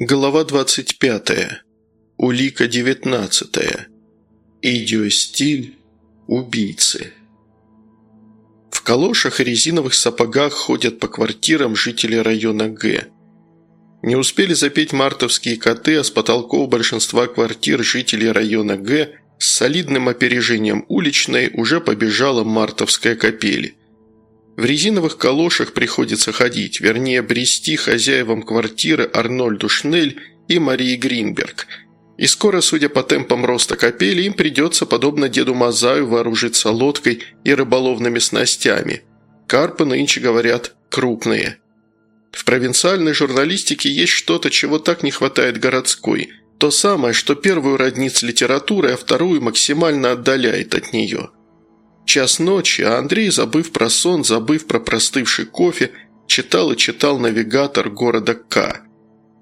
Глава 25. Улика 19. Идиостиль убийцы. В калошах и резиновых сапогах ходят по квартирам жители района Г. Не успели запеть мартовские коты, а с потолков большинства квартир жителей района Г с солидным опережением уличной уже побежала мартовская капель. В резиновых калошах приходится ходить, вернее, брести хозяевам квартиры Арнольду Шнель и Марии Гринберг. И скоро, судя по темпам роста капели, им придется, подобно деду Мазаю, вооружиться лодкой и рыболовными снастями. Карпы нынче, говорят, крупные. В провинциальной журналистике есть что-то, чего так не хватает городской. То самое, что первую роднит с литературой, а вторую максимально отдаляет от нее – Час ночи, а Андрей, забыв про сон, забыв про простывший кофе, читал и читал навигатор города К.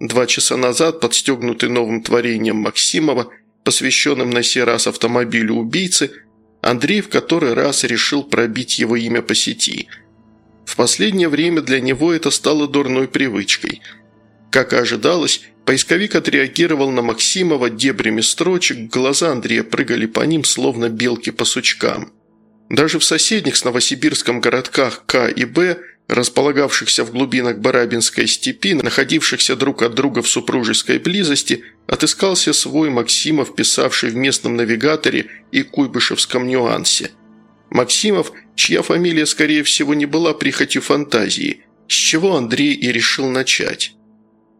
Два часа назад, подстегнутый новым творением Максимова, посвященным на сей раз автомобилю убийцы, Андрей в который раз решил пробить его имя по сети. В последнее время для него это стало дурной привычкой. Как и ожидалось, поисковик отреагировал на Максимова дебрями строчек, глаза Андрея прыгали по ним, словно белки по сучкам. Даже в соседних с Новосибирском городках К и Б, располагавшихся в глубинах Барабинской степи, находившихся друг от друга в супружеской близости, отыскался свой Максимов, писавший в местном навигаторе и куйбышевском нюансе. Максимов, чья фамилия, скорее всего, не была прихотью фантазии, с чего Андрей и решил начать.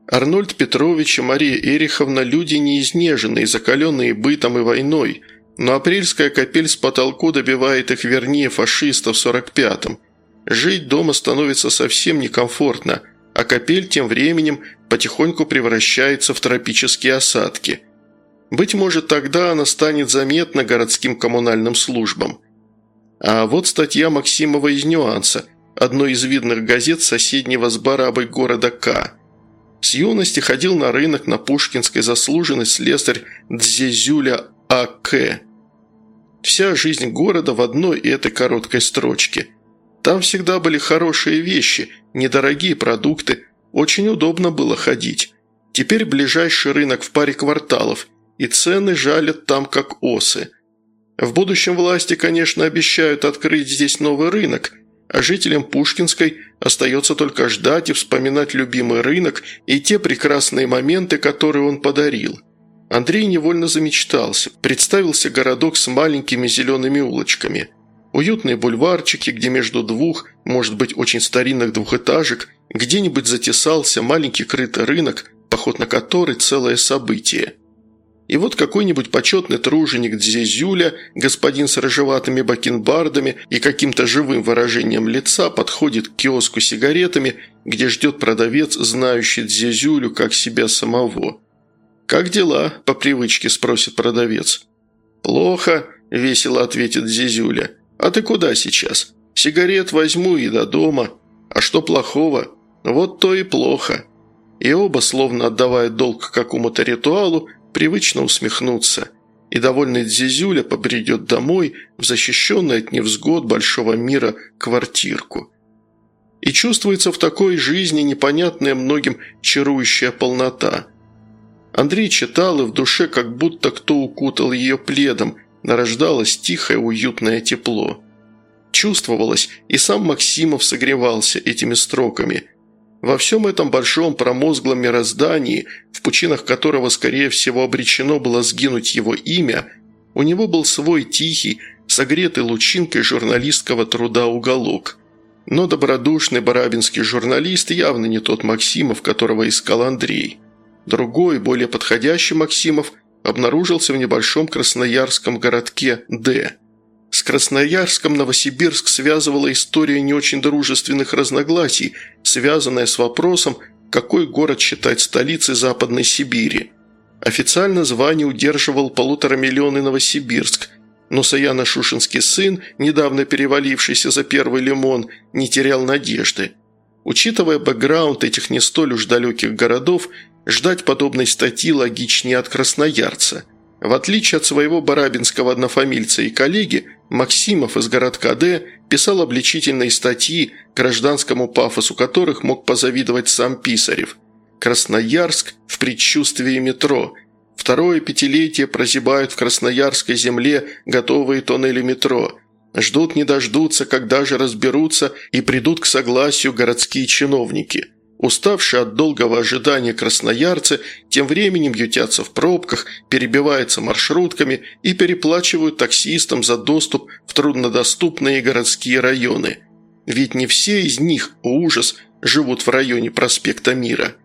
Арнольд Петрович и Мария Эриховна – люди неизнеженные, закаленные бытом и войной – но апрельская капель с потолку добивает их вернее фашистов в 45-м. Жить дома становится совсем некомфортно, а капель тем временем потихоньку превращается в тропические осадки. Быть может, тогда она станет заметна городским коммунальным службам. А вот статья Максимова из «Нюанса», одной из видных газет соседнего с Барабой города К. С юности ходил на рынок на Пушкинской заслуженный слесарь Дзезюля А.К. Вся жизнь города в одной этой короткой строчке. Там всегда были хорошие вещи, недорогие продукты, очень удобно было ходить. Теперь ближайший рынок в паре кварталов, и цены жалят там как осы. В будущем власти, конечно, обещают открыть здесь новый рынок, а жителям Пушкинской остается только ждать и вспоминать любимый рынок и те прекрасные моменты, которые он подарил – Андрей невольно замечтался. Представился городок с маленькими зелеными улочками. Уютные бульварчики, где между двух, может быть, очень старинных двухэтажек, где-нибудь затесался маленький крытый рынок, поход на который – целое событие. И вот какой-нибудь почетный труженик Дзезюля, господин с рыжеватыми бакенбардами и каким-то живым выражением лица подходит к киоску сигаретами, где ждет продавец, знающий Дзезюлю как себя самого. «Как дела?» – по привычке спросит продавец. «Плохо», – весело ответит Зизюля. «А ты куда сейчас? Сигарет возьму и до дома. А что плохого? Вот то и плохо». И оба, словно отдавая долг какому-то ритуалу, привычно усмехнутся. И довольный Дзизюля побредет домой в защищенный от невзгод большого мира квартирку. И чувствуется в такой жизни непонятная многим чарующая полнота – Андрей читал, и в душе как будто кто укутал ее пледом, нарождалось тихое уютное тепло. Чувствовалось, и сам Максимов согревался этими строками. Во всем этом большом промозглом мироздании, в пучинах которого, скорее всего, обречено было сгинуть его имя, у него был свой тихий, согретый лучинкой журналистского труда уголок. Но добродушный барабинский журналист явно не тот Максимов, которого искал Андрей – Другой, более подходящий Максимов, обнаружился в небольшом красноярском городке Д. С Красноярском Новосибирск связывала история не очень дружественных разногласий, связанная с вопросом, какой город считать столицей Западной Сибири. Официально звание удерживал полуторамиллионный Новосибирск, но Саяна-Шушинский сын, недавно перевалившийся за первый лимон, не терял надежды. Учитывая бэкграунд этих не столь уж далеких городов, Ждать подобной статьи логичнее от красноярца. В отличие от своего барабинского однофамильца и коллеги, Максимов из городка Д писал обличительные статьи, гражданскому пафосу которых мог позавидовать сам Писарев. Красноярск в предчувствии метро. Второе пятилетие прозябают в Красноярской земле готовые тоннели метро. Ждут не дождутся, когда же разберутся и придут к согласию городские чиновники. Уставшие от долгого ожидания красноярцы тем временем ютятся в пробках, перебиваются маршрутками и переплачивают таксистам за доступ в труднодоступные городские районы. Ведь не все из них, ужас, живут в районе проспекта Мира.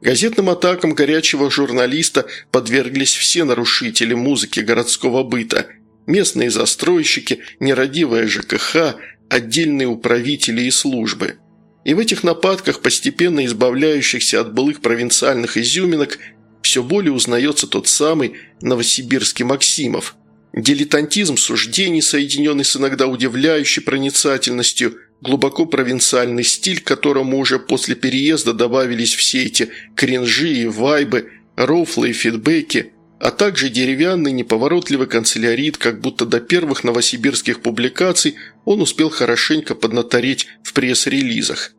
Газетным атакам горячего журналиста подверглись все нарушители музыки городского быта – местные застройщики, нерадивая ЖКХ, отдельные управители и службы. И в этих нападках, постепенно избавляющихся от былых провинциальных изюминок, все более узнается тот самый новосибирский Максимов. Дилетантизм суждений, соединенный с иногда удивляющей проницательностью, глубоко провинциальный стиль, которому уже после переезда добавились все эти кринжи и вайбы, рофлы и фидбэки – а также деревянный неповоротливый канцелярит, как будто до первых новосибирских публикаций он успел хорошенько поднатореть в пресс-релизах.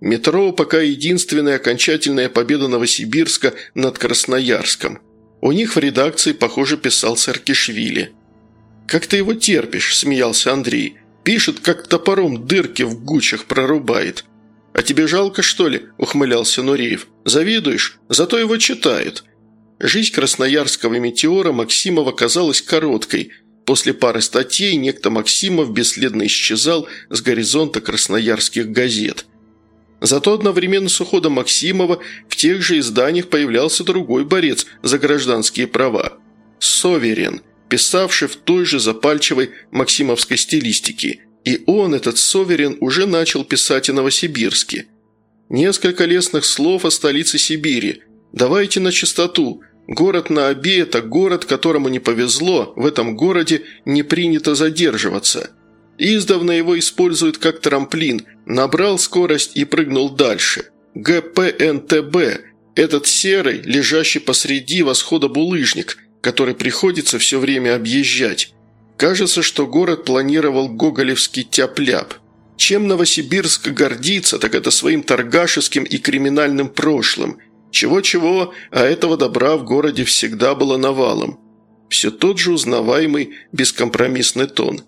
Метро пока единственная окончательная победа Новосибирска над Красноярском. У них в редакции, похоже, писал Саркишвили. «Как ты его терпишь?» – смеялся Андрей. «Пишет, как топором дырки в гучах прорубает». «А тебе жалко, что ли?» – ухмылялся Нуреев. «Завидуешь? Зато его читают. Жизнь красноярского метеора Максимова казалась короткой. После пары статей некто Максимов бесследно исчезал с горизонта красноярских газет. Зато одновременно с уходом Максимова в тех же изданиях появлялся другой борец за гражданские права – Соверен, писавший в той же запальчивой максимовской стилистике. И он, этот Соверен, уже начал писать о Новосибирске. Несколько лестных слов о столице Сибири. «Давайте на чистоту. Город на Оби – это город, которому не повезло, в этом городе не принято задерживаться. Издавна его используют как трамплин, набрал скорость и прыгнул дальше. ГПНТБ – этот серый, лежащий посреди восхода булыжник, который приходится все время объезжать. Кажется, что город планировал гоголевский тяп-ляп. Чем Новосибирск гордится, так это своим торгашеским и криминальным прошлым – чего-чего, а этого добра в городе всегда было навалом. Все тот же узнаваемый бескомпромиссный тон.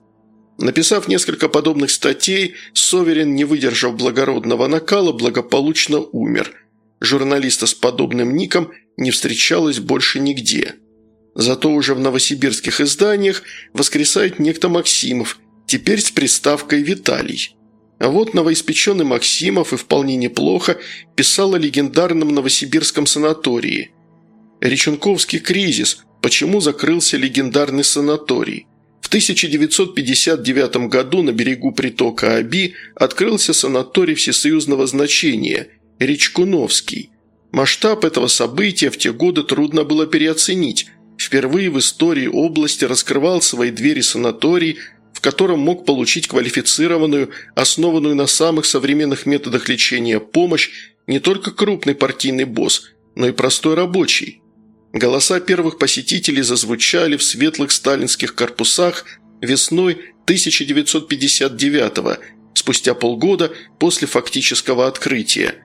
Написав несколько подобных статей, Соверин, не выдержав благородного накала, благополучно умер. Журналиста с подобным ником не встречалось больше нигде. Зато уже в новосибирских изданиях воскресает некто Максимов, теперь с приставкой «Виталий». А вот новоиспеченный Максимов и вполне неплохо писал о легендарном новосибирском санатории. Реченковский кризис. Почему закрылся легендарный санаторий? В 1959 году на берегу притока Аби открылся санаторий всесоюзного значения – Речкуновский. Масштаб этого события в те годы трудно было переоценить. Впервые в истории области раскрывал свои двери санаторий – в котором мог получить квалифицированную, основанную на самых современных методах лечения помощь не только крупный партийный босс, но и простой рабочий. Голоса первых посетителей зазвучали в светлых сталинских корпусах весной 1959 спустя полгода после фактического открытия.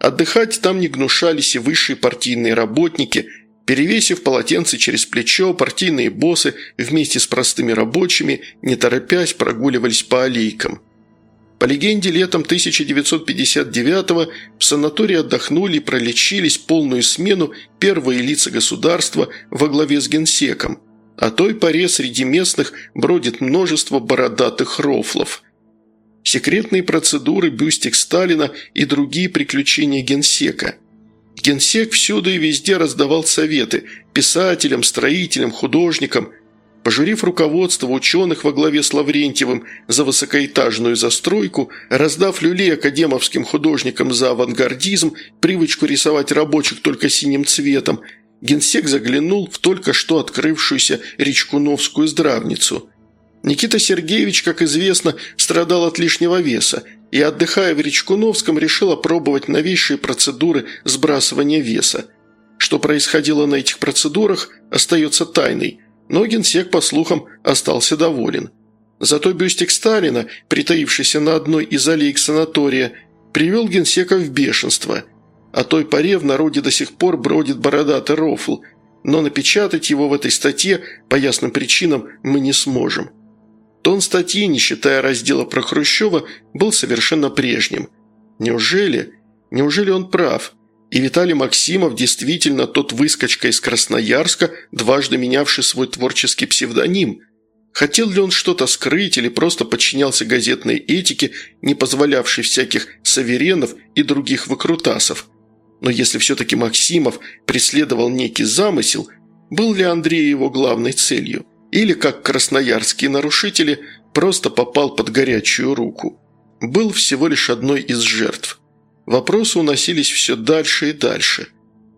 Отдыхать там не гнушались и высшие партийные работники – Перевесив полотенце через плечо, партийные боссы вместе с простыми рабочими, не торопясь, прогуливались по аллейкам. По легенде, летом 1959-го в санатории отдохнули и пролечились полную смену первые лица государства во главе с генсеком. О той поре среди местных бродит множество бородатых рофлов. Секретные процедуры, бюстик Сталина и другие приключения генсека – Генсек всюду и везде раздавал советы – писателям, строителям, художникам. Пожурив руководство ученых во главе с Лаврентьевым за высокоэтажную застройку, раздав люлей академовским художникам за авангардизм, привычку рисовать рабочих только синим цветом, генсек заглянул в только что открывшуюся Речкуновскую здравницу. Никита Сергеевич, как известно, страдал от лишнего веса – и, отдыхая в Речкуновском, решил опробовать новейшие процедуры сбрасывания веса. Что происходило на этих процедурах, остается тайной, но генсек, по слухам, остался доволен. Зато бюстик Сталина, притаившийся на одной из аллеек санатория, привел генсека в бешенство. О той поре в народе до сих пор бродит бородатый рофл, но напечатать его в этой статье по ясным причинам мы не сможем. Тон статьи, не считая раздела про Хрущева, был совершенно прежним. Неужели? Неужели он прав? И Виталий Максимов действительно тот выскочка из Красноярска, дважды менявший свой творческий псевдоним. Хотел ли он что-то скрыть или просто подчинялся газетной этике, не позволявшей всяких саверенов и других выкрутасов? Но если все-таки Максимов преследовал некий замысел, был ли Андрей его главной целью? Или, как красноярские нарушители, просто попал под горячую руку? Был всего лишь одной из жертв – Вопросы уносились все дальше и дальше.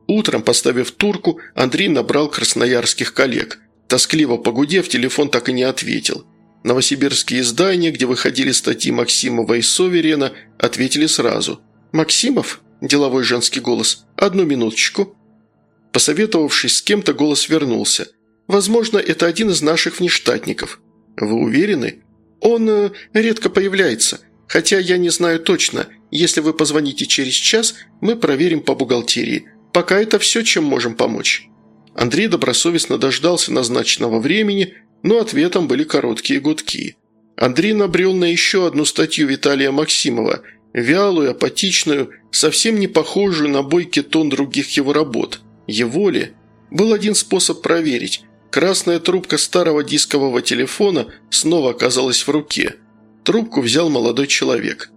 Утром, поставив турку, Андрей набрал красноярских коллег. Тоскливо погудев, телефон так и не ответил. Новосибирские издания, где выходили статьи Максимова и Соверена, ответили сразу. «Максимов?» – деловой женский голос. «Одну минуточку». Посоветовавшись с кем-то, голос вернулся. «Возможно, это один из наших внештатников». «Вы уверены?» «Он э, редко появляется. Хотя я не знаю точно. Если вы позвоните через час, мы проверим по бухгалтерии. Пока это все, чем можем помочь». Андрей добросовестно дождался назначенного времени, но ответом были короткие гудки. Андрей набрел на еще одну статью Виталия Максимова, вялую, апатичную, совсем не похожую на бойкий тон других его работ. Его ли? Был один способ проверить. Красная трубка старого дискового телефона снова оказалась в руке – Трубку взял молодой человек.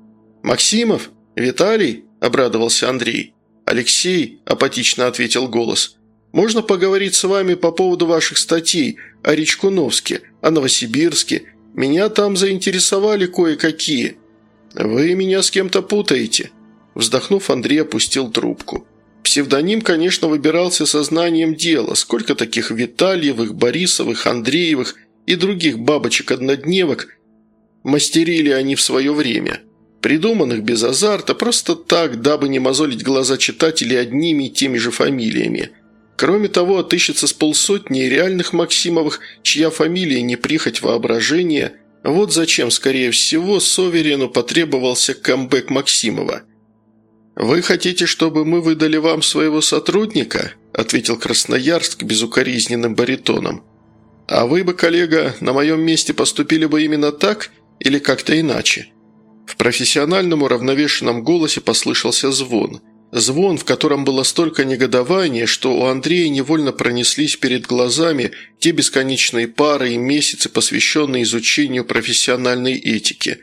«Максимов? Виталий?» – обрадовался Андрей. «Алексей?» – апатично ответил голос. «Можно поговорить с вами по поводу ваших статей о Речкуновске, о Новосибирске? Меня там заинтересовали кое-какие». «Вы меня с кем-то путаете». Вздохнув, Андрей опустил трубку. Псевдоним, конечно, выбирался сознанием дела. Сколько таких Витальевых, Борисовых, Андреевых и других бабочек-однодневок – Мастерили они в свое время. Придуманных без азарта, просто так, дабы не мозолить глаза читателей одними и теми же фамилиями. Кроме того, отыщется с полсотни реальных Максимовых, чья фамилия не прихоть воображения. Вот зачем, скорее всего, Соверену потребовался камбэк Максимова. «Вы хотите, чтобы мы выдали вам своего сотрудника?» – ответил Красноярск безукоризненным баритоном. «А вы бы, коллега, на моем месте поступили бы именно так?» Или как-то иначе?» В профессиональном уравновешенном голосе послышался звон. Звон, в котором было столько негодования, что у Андрея невольно пронеслись перед глазами те бесконечные пары и месяцы, посвященные изучению профессиональной этики.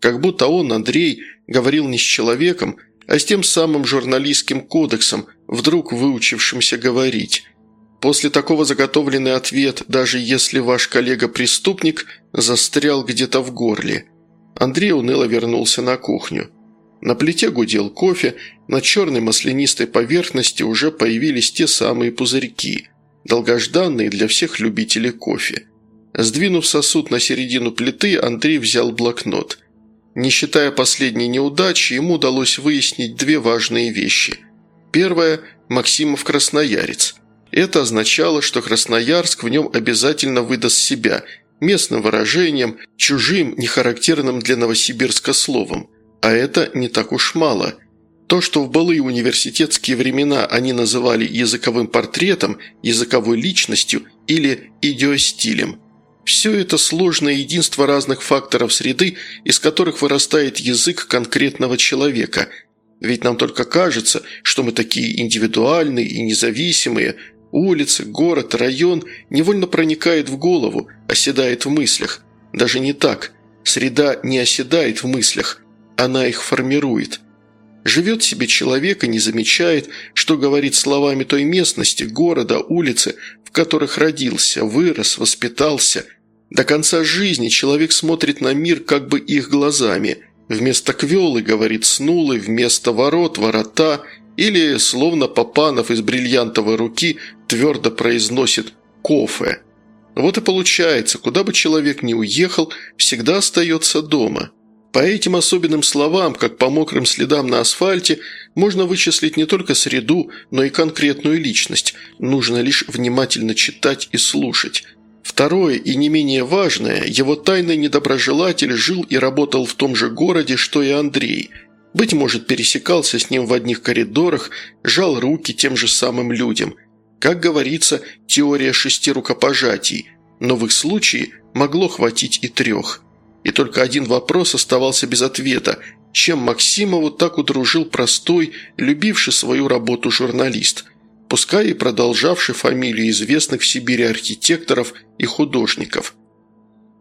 Как будто он, Андрей, говорил не с человеком, а с тем самым журналистским кодексом, вдруг выучившимся говорить. После такого заготовленный ответ, даже если ваш коллега-преступник, застрял где-то в горле. Андрей уныло вернулся на кухню. На плите гудел кофе, на черной маслянистой поверхности уже появились те самые пузырьки, долгожданные для всех любителей кофе. Сдвинув сосуд на середину плиты, Андрей взял блокнот. Не считая последней неудачи, ему удалось выяснить две важные вещи. Первое – Максимов Красноярец – это означало, что Красноярск в нем обязательно выдаст себя, местным выражением, чужим, нехарактерным для Новосибирска словом. А это не так уж мало. То, что в былые университетские времена они называли языковым портретом, языковой личностью или идиостилем. Все это сложное единство разных факторов среды, из которых вырастает язык конкретного человека. Ведь нам только кажется, что мы такие индивидуальные и независимые – Улица, город, район невольно проникает в голову, оседает в мыслях. Даже не так. Среда не оседает в мыслях, она их формирует. Живет себе человек и не замечает, что говорит словами той местности, города, улицы, в которых родился, вырос, воспитался. До конца жизни человек смотрит на мир как бы их глазами. Вместо квелы говорит снулы, вместо ворот – ворота – или, словно Папанов из бриллиантовой руки, твердо произносит «кофе». Вот и получается, куда бы человек ни уехал, всегда остается дома. По этим особенным словам, как по мокрым следам на асфальте, можно вычислить не только среду, но и конкретную личность. Нужно лишь внимательно читать и слушать. Второе и не менее важное, его тайный недоброжелатель жил и работал в том же городе, что и Андрей – быть может, пересекался с ним в одних коридорах, жал руки тем же самым людям. Как говорится, теория шести рукопожатий, но в их случае могло хватить и трех. И только один вопрос оставался без ответа – чем Максимову так удружил простой, любивший свою работу журналист, пускай и продолжавший фамилию известных в Сибири архитекторов и художников –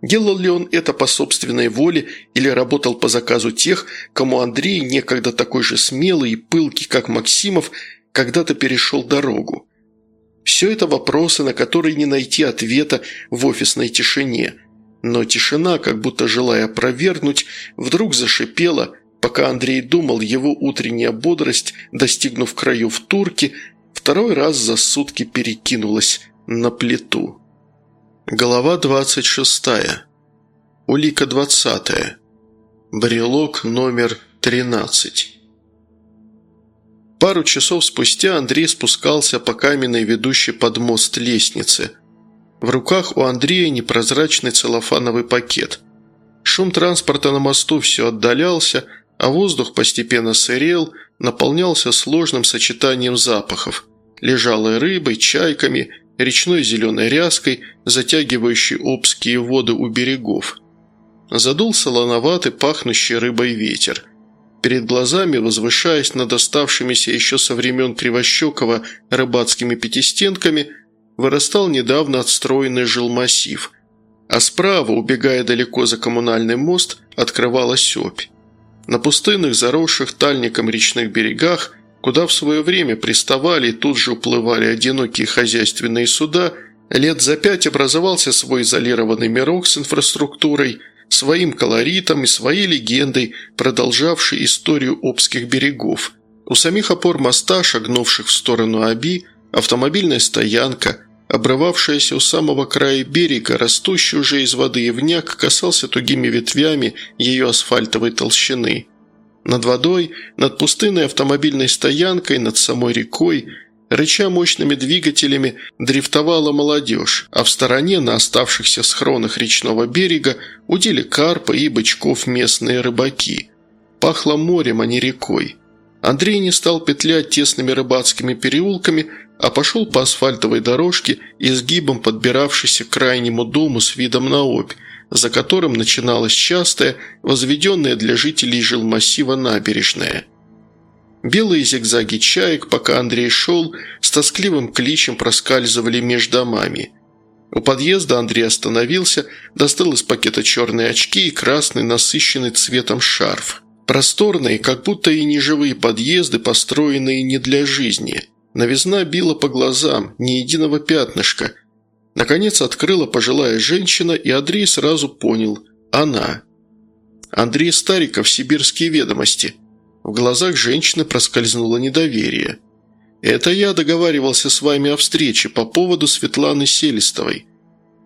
Делал ли он это по собственной воле или работал по заказу тех, кому Андрей, некогда такой же смелый и пылкий, как Максимов, когда-то перешел дорогу? Все это вопросы, на которые не найти ответа в офисной тишине. Но тишина, как будто желая опровергнуть, вдруг зашипела, пока Андрей думал, его утренняя бодрость, достигнув краев турки, второй раз за сутки перекинулась на плиту. Голова 26. Улика 20. Брелок номер 13. Пару часов спустя Андрей спускался по каменной ведущей под мост лестнице. В руках у Андрея непрозрачный целлофановый пакет. Шум транспорта на мосту все отдалялся, а воздух постепенно сырел, наполнялся сложным сочетанием запахов – лежалой рыбой, чайками – речной зеленой ряской, затягивающей обские воды у берегов. Задул солоноватый, пахнущий рыбой ветер. Перед глазами, возвышаясь над оставшимися еще со времен Кривощекова рыбацкими пятистенками, вырастал недавно отстроенный жилмассив, а справа, убегая далеко за коммунальный мост, открывалась опь. На пустынных, заросших тальником речных берегах куда в свое время приставали и тут же уплывали одинокие хозяйственные суда, лет за пять образовался свой изолированный мирок с инфраструктурой, своим колоритом и своей легендой, продолжавшей историю Обских берегов. У самих опор моста, шагнувших в сторону Аби, автомобильная стоянка, обрывавшаяся у самого края берега, растущий уже из воды ивняк, касался тугими ветвями ее асфальтовой толщины – над водой, над пустынной автомобильной стоянкой, над самой рекой, рыча мощными двигателями, дрифтовала молодежь, а в стороне, на оставшихся схронах речного берега, удили карпа и бычков местные рыбаки. Пахло морем, а не рекой. Андрей не стал петлять тесными рыбацкими переулками, а пошел по асфальтовой дорожке, изгибом подбиравшейся к крайнему дому с видом на обь, за которым начиналась частая, возведенная для жителей жилмассива набережная. Белые зигзаги чаек, пока Андрей шел, с тоскливым кличем проскальзывали между домами. У подъезда Андрей остановился, достал из пакета черные очки и красный, насыщенный цветом шарф. Просторные, как будто и неживые подъезды, построенные не для жизни. Новизна била по глазам, ни единого пятнышка – Наконец открыла пожилая женщина, и Андрей сразу понял – она. Андрей Стариков, «Сибирские ведомости». В глазах женщины проскользнуло недоверие. «Это я договаривался с вами о встрече по поводу Светланы Селистовой».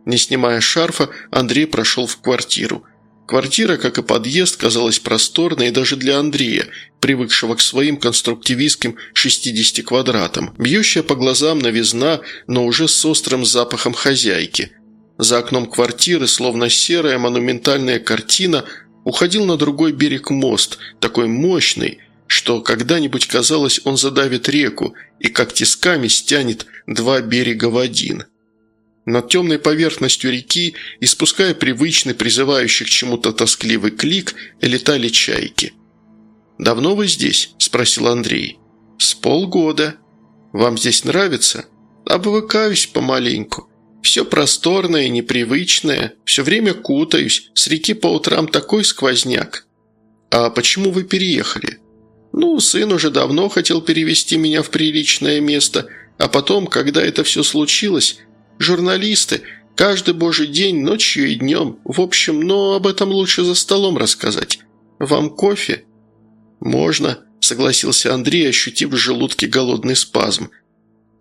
Не снимая шарфа, Андрей прошел в квартиру. Квартира, как и подъезд, казалась просторной даже для Андрея, привыкшего к своим конструктивистским 60 квадратам. Бьющая по глазам новизна, но уже с острым запахом хозяйки. За окном квартиры, словно серая монументальная картина, уходил на другой берег мост, такой мощный, что когда-нибудь казалось, он задавит реку и как тисками стянет два берега в один. Над темной поверхностью реки, испуская привычный, призывающий к чему-то тоскливый клик, летали чайки. «Давно вы здесь?» – спросил Андрей. «С полгода. Вам здесь нравится?» «Обвыкаюсь помаленьку. Все просторное, непривычное. Все время кутаюсь. С реки по утрам такой сквозняк». «А почему вы переехали?» «Ну, сын уже давно хотел перевести меня в приличное место, а потом, когда это все случилось, Журналисты. Каждый божий день, ночью и днем. В общем, но об этом лучше за столом рассказать. Вам кофе?» «Можно», – согласился Андрей, ощутив в желудке голодный спазм.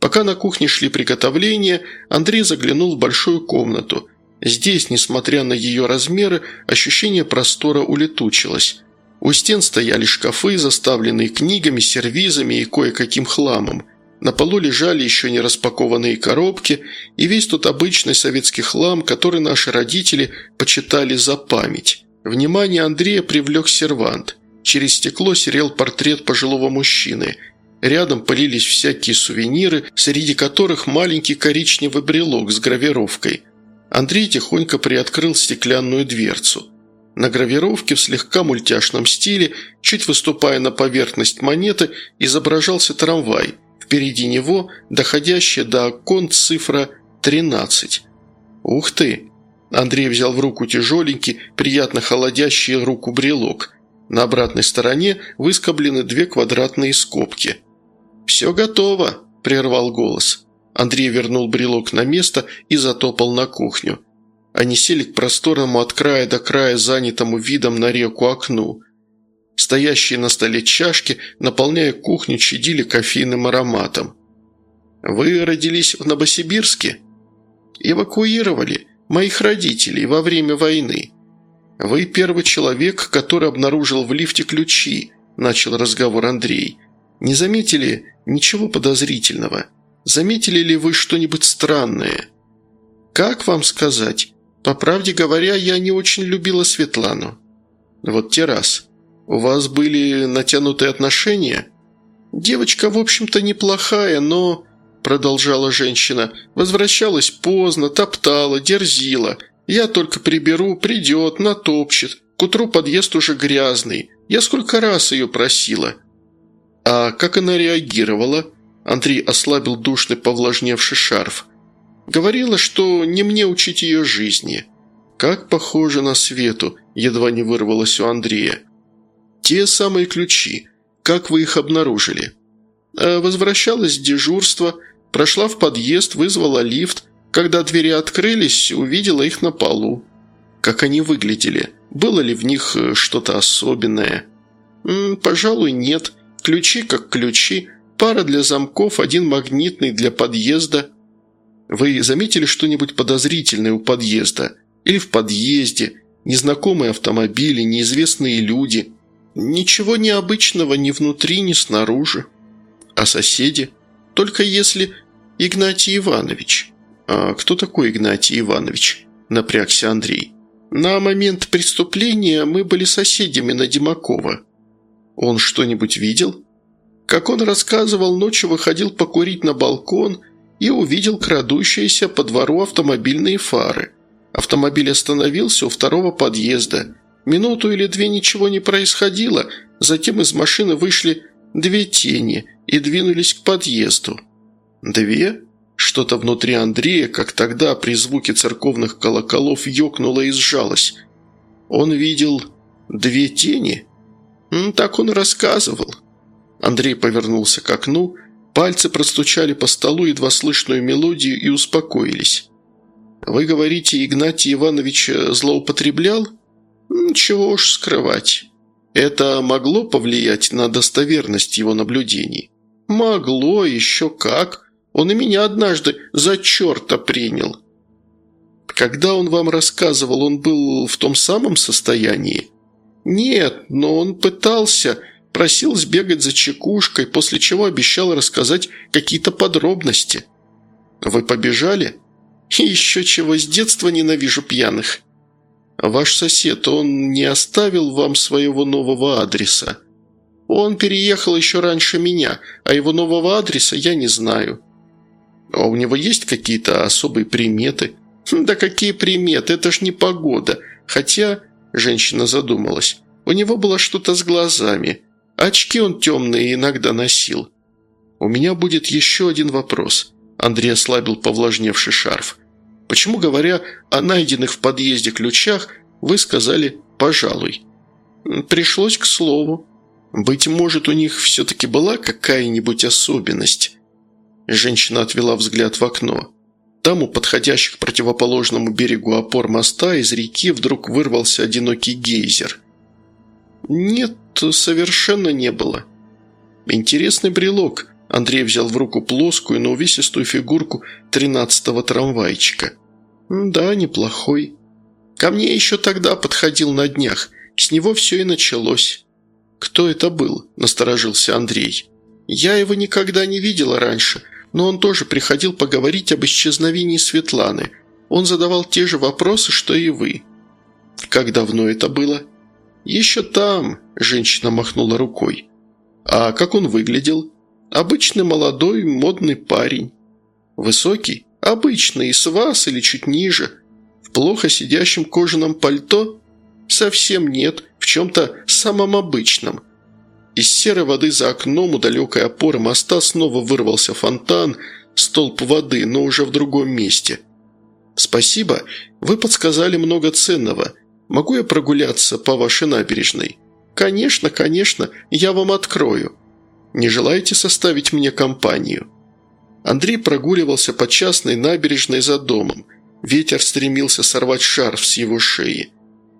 Пока на кухне шли приготовления, Андрей заглянул в большую комнату. Здесь, несмотря на ее размеры, ощущение простора улетучилось. У стен стояли шкафы, заставленные книгами, сервизами и кое-каким хламом. На полу лежали еще не распакованные коробки и весь тот обычный советский хлам, который наши родители почитали за память. Внимание Андрея привлек сервант. Через стекло серел портрет пожилого мужчины. Рядом полились всякие сувениры, среди которых маленький коричневый брелок с гравировкой. Андрей тихонько приоткрыл стеклянную дверцу. На гравировке в слегка мультяшном стиле, чуть выступая на поверхность монеты, изображался трамвай. Впереди него доходящая до окон цифра 13. «Ух ты!» Андрей взял в руку тяжеленький, приятно холодящий руку брелок. На обратной стороне выскоблены две квадратные скобки. «Все готово», – прервал голос. Андрей вернул брелок на место и затопал на кухню. Они сели к просторному от края до края занятому видом на реку окну. Стоящие на столе чашки, наполняя кухню, чадили кофейным ароматом. «Вы родились в Новосибирске?» «Эвакуировали моих родителей во время войны. Вы первый человек, который обнаружил в лифте ключи», – начал разговор Андрей. «Не заметили ничего подозрительного? Заметили ли вы что-нибудь странное?» «Как вам сказать? По правде говоря, я не очень любила Светлану». «Вот те раз. У вас были натянутые отношения?» «Девочка, в общем-то, неплохая, но...» продолжала женщина. «Возвращалась поздно, топтала, дерзила. Я только приберу, придет, натопчет. К утру подъезд уже грязный. Я сколько раз ее просила». «А как она реагировала?» Андрей ослабил душный повлажневший шарф. «Говорила, что не мне учить ее жизни». «Как похоже на Свету», едва не вырвалось у Андрея. «Те самые ключи. Как вы их обнаружили?» «Э, «Возвращалась с дежурства», Прошла в подъезд, вызвала лифт. Когда двери открылись, увидела их на полу. Как они выглядели? Было ли в них э, что-то особенное? Пожалуй, нет. Ключи как ключи. Пара для замков, один магнитный для подъезда. Вы заметили что-нибудь подозрительное у подъезда? Или в подъезде? Незнакомые автомобили, неизвестные люди? Ничего необычного ни внутри, ни снаружи. А соседи? Только если Игнатий Иванович. А кто такой Игнатий Иванович? Напрягся Андрей. На момент преступления мы были соседями на Димакова. Он что-нибудь видел? Как он рассказывал, ночью выходил покурить на балкон и увидел крадущиеся по двору автомобильные фары. Автомобиль остановился у второго подъезда. Минуту или две ничего не происходило, затем из машины вышли две тени и двинулись к подъезду. Две? Что-то внутри Андрея, как тогда при звуке церковных колоколов, ёкнуло и сжалось. Он видел две тени? Так он рассказывал. Андрей повернулся к окну, пальцы простучали по столу едва слышную мелодию и успокоились. «Вы говорите, Игнатий Иванович злоупотреблял?» «Чего уж скрывать. Это могло повлиять на достоверность его наблюдений?» «Могло, еще как. Он и меня однажды за черта принял». «Когда он вам рассказывал, он был в том самом состоянии?» «Нет, но он пытался, просил сбегать за чекушкой, после чего обещал рассказать какие-то подробности». «Вы побежали?» «Еще чего, с детства ненавижу пьяных». «Ваш сосед, он не оставил вам своего нового адреса?» «Он переехал еще раньше меня, а его нового адреса я не знаю». «А у него есть какие-то особые приметы?» «Хм, «Да какие приметы? Это ж не погода. Хотя...» – женщина задумалась. «У него было что-то с глазами. Очки он темные иногда носил». «У меня будет еще один вопрос». Андрей ослабил повлажневший шарф. Почему, говоря о найденных в подъезде ключах, вы сказали «пожалуй»?» «Пришлось к слову. Быть может, у них все-таки была какая-нибудь особенность?» Женщина отвела взгляд в окно. Там, у подходящих к противоположному берегу опор моста, из реки вдруг вырвался одинокий гейзер. «Нет, совершенно не было». «Интересный брелок», Андрей взял в руку плоскую, но увесистую фигурку тринадцатого трамвайчика. «Да, неплохой. Ко мне еще тогда подходил на днях. С него все и началось». «Кто это был?» – насторожился Андрей. «Я его никогда не видела раньше, но он тоже приходил поговорить об исчезновении Светланы. Он задавал те же вопросы, что и вы». «Как давно это было?» «Еще там», – женщина махнула рукой. «А как он выглядел?» «Обычный молодой, модный парень». «Высокий?» «Обычный, с вас или чуть ниже». «В плохо сидящем кожаном пальто?» «Совсем нет, в чем-то самом обычном». Из серой воды за окном у далекой опоры моста снова вырвался фонтан, столб воды, но уже в другом месте. «Спасибо, вы подсказали много ценного. Могу я прогуляться по вашей набережной?» «Конечно, конечно, я вам открою. Не желаете составить мне компанию?» Андрей прогуливался по частной набережной за домом. Ветер стремился сорвать шарф с его шеи.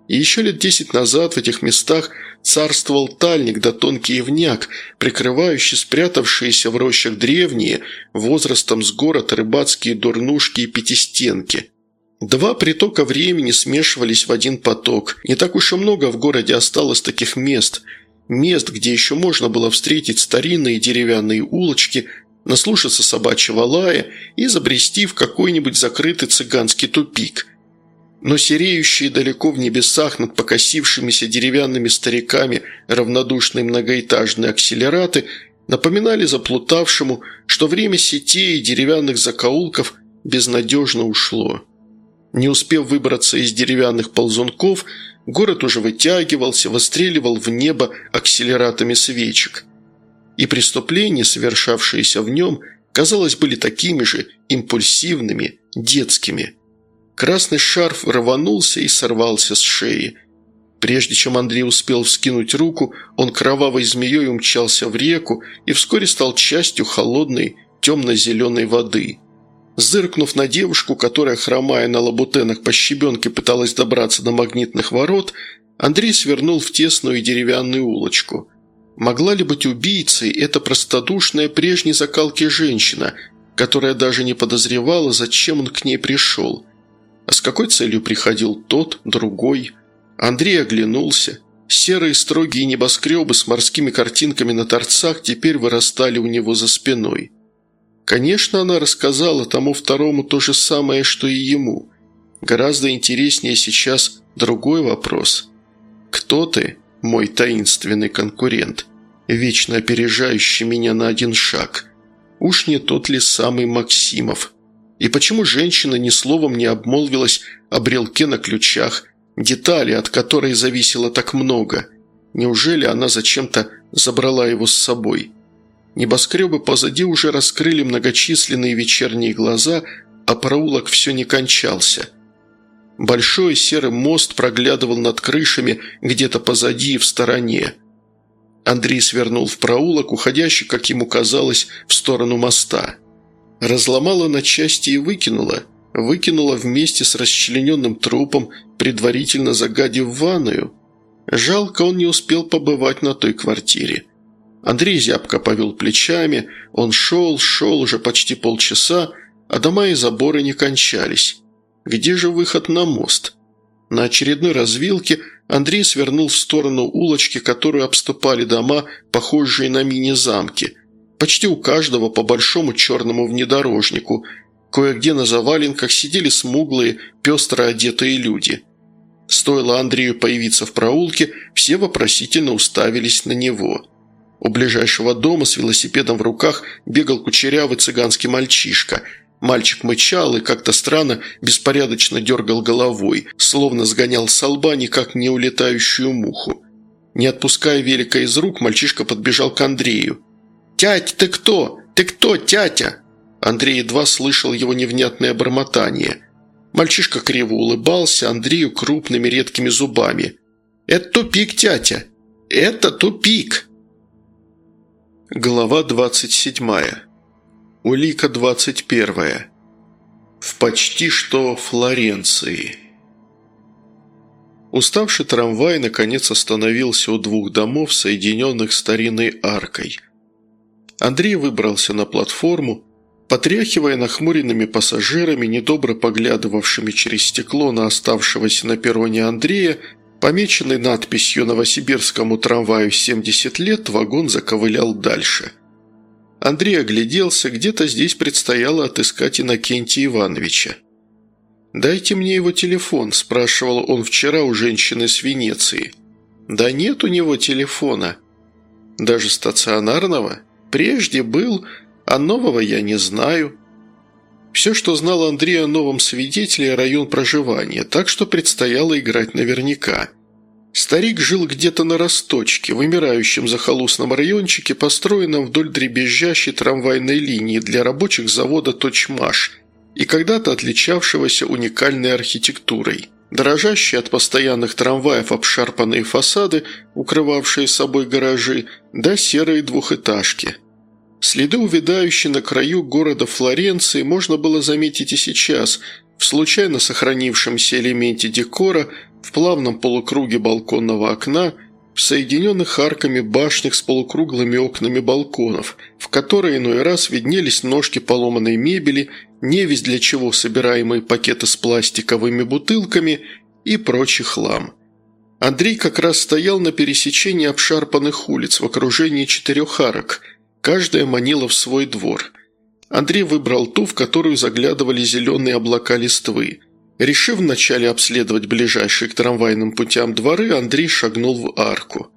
И еще лет десять назад в этих местах царствовал тальник да тонкий ивняк, прикрывающий спрятавшиеся в рощах древние, возрастом с город рыбацкие дурнушки и пятистенки. Два притока времени смешивались в один поток. Не так уж и много в городе осталось таких мест. Мест, где еще можно было встретить старинные деревянные улочки, наслушаться собачьего лая и забрести в какой-нибудь закрытый цыганский тупик – но сереющие далеко в небесах над покосившимися деревянными стариками равнодушные многоэтажные акселераты напоминали заплутавшему, что время сетей и деревянных закоулков безнадежно ушло. Не успев выбраться из деревянных ползунков, город уже вытягивался, выстреливал в небо акселератами свечек. И преступления, совершавшиеся в нем, казалось, были такими же импульсивными, детскими – Красный шарф рванулся и сорвался с шеи. Прежде чем Андрей успел вскинуть руку, он кровавой змеей умчался в реку и вскоре стал частью холодной темно-зеленой воды. Зыркнув на девушку, которая, хромая на лабутенах по щебенке, пыталась добраться до магнитных ворот, Андрей свернул в тесную деревянную улочку. Могла ли быть убийцей эта простодушная прежней закалки женщина, которая даже не подозревала, зачем он к ней пришел – а с какой целью приходил тот, другой? Андрей оглянулся. Серые строгие небоскребы с морскими картинками на торцах теперь вырастали у него за спиной. Конечно, она рассказала тому второму то же самое, что и ему. Гораздо интереснее сейчас другой вопрос. «Кто ты, мой таинственный конкурент, вечно опережающий меня на один шаг? Уж не тот ли самый Максимов?» И почему женщина ни словом не обмолвилась о брелке на ключах, детали, от которой зависело так много? Неужели она зачем-то забрала его с собой? Небоскребы позади уже раскрыли многочисленные вечерние глаза, а проулок все не кончался. Большой серый мост проглядывал над крышами где-то позади и в стороне. Андрей свернул в проулок, уходящий, как ему казалось, в сторону моста. Разломала на части и выкинула. Выкинула вместе с расчлененным трупом, предварительно загадив ванную. Жалко, он не успел побывать на той квартире. Андрей зябко повел плечами, он шел, шел уже почти полчаса, а дома и заборы не кончались. Где же выход на мост? На очередной развилке Андрей свернул в сторону улочки, которую обступали дома, похожие на мини-замки – Почти у каждого по большому черному внедорожнику. Кое-где на заваленках сидели смуглые, пестро одетые люди. Стоило Андрею появиться в проулке, все вопросительно уставились на него. У ближайшего дома с велосипедом в руках бегал кучерявый цыганский мальчишка. Мальчик мычал и как-то странно беспорядочно дергал головой, словно сгонял с лба никак не улетающую муху. Не отпуская велика из рук, мальчишка подбежал к Андрею. «Тять, ты кто? Ты кто, тятя?» Андрей едва слышал его невнятное бормотание. Мальчишка криво улыбался Андрею крупными редкими зубами. «Это тупик, тятя! Это тупик!» Глава двадцать седьмая. Улика двадцать первая. В почти что Флоренции. Уставший трамвай наконец остановился у двух домов, соединенных старинной аркой – Андрей выбрался на платформу, потряхивая нахмуренными пассажирами, недобро поглядывавшими через стекло на оставшегося на перроне Андрея, помеченный надписью «Новосибирскому трамваю 70 лет», вагон заковылял дальше. Андрей огляделся, где-то здесь предстояло отыскать Иннокентия Ивановича. «Дайте мне его телефон», – спрашивал он вчера у женщины с Венеции. Да нет у него телефона. Даже стационарного. Прежде был, а нового я не знаю. Все, что знал Андрей о новом свидетеле, район проживания, так что предстояло играть наверняка. Старик жил где-то на Росточке, вымирающем захолустном райончике, построенном вдоль дребезжащей трамвайной линии для рабочих завода «Точмаш» и когда-то отличавшегося уникальной архитектурой. Дорожащие от постоянных трамваев обшарпанные фасады, укрывавшие собой гаражи, да серые двухэтажки – Следы, увядающие на краю города Флоренции, можно было заметить и сейчас, в случайно сохранившемся элементе декора, в плавном полукруге балконного окна, соединенных арками башнях с полукруглыми окнами балконов, в которые иной раз виднелись ножки поломанной мебели, невесть для чего собираемые пакеты с пластиковыми бутылками и прочий хлам. Андрей как раз стоял на пересечении обшарпанных улиц в окружении четырех арок – Каждая манила в свой двор. Андрей выбрал ту, в которую заглядывали зеленые облака листвы. Решив вначале обследовать ближайшие к трамвайным путям дворы, Андрей шагнул в арку.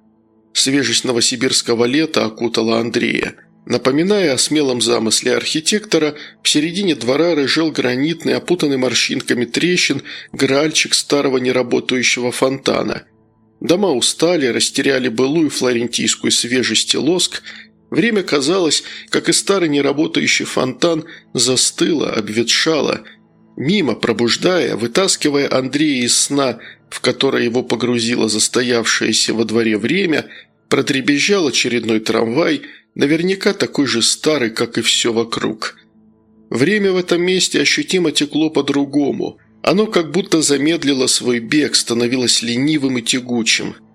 Свежесть новосибирского лета окутала Андрея. Напоминая о смелом замысле архитектора, в середине двора рыжел гранитный, опутанный морщинками трещин, гральчик старого неработающего фонтана. Дома устали, растеряли былую флорентийскую свежесть и лоск – Время казалось, как и старый неработающий фонтан, застыло, обветшало. Мимо, пробуждая, вытаскивая Андрея из сна, в которое его погрузило застоявшееся во дворе время, протребезжал очередной трамвай, наверняка такой же старый, как и все вокруг. Время в этом месте ощутимо текло по-другому. Оно как будто замедлило свой бег, становилось ленивым и тягучим –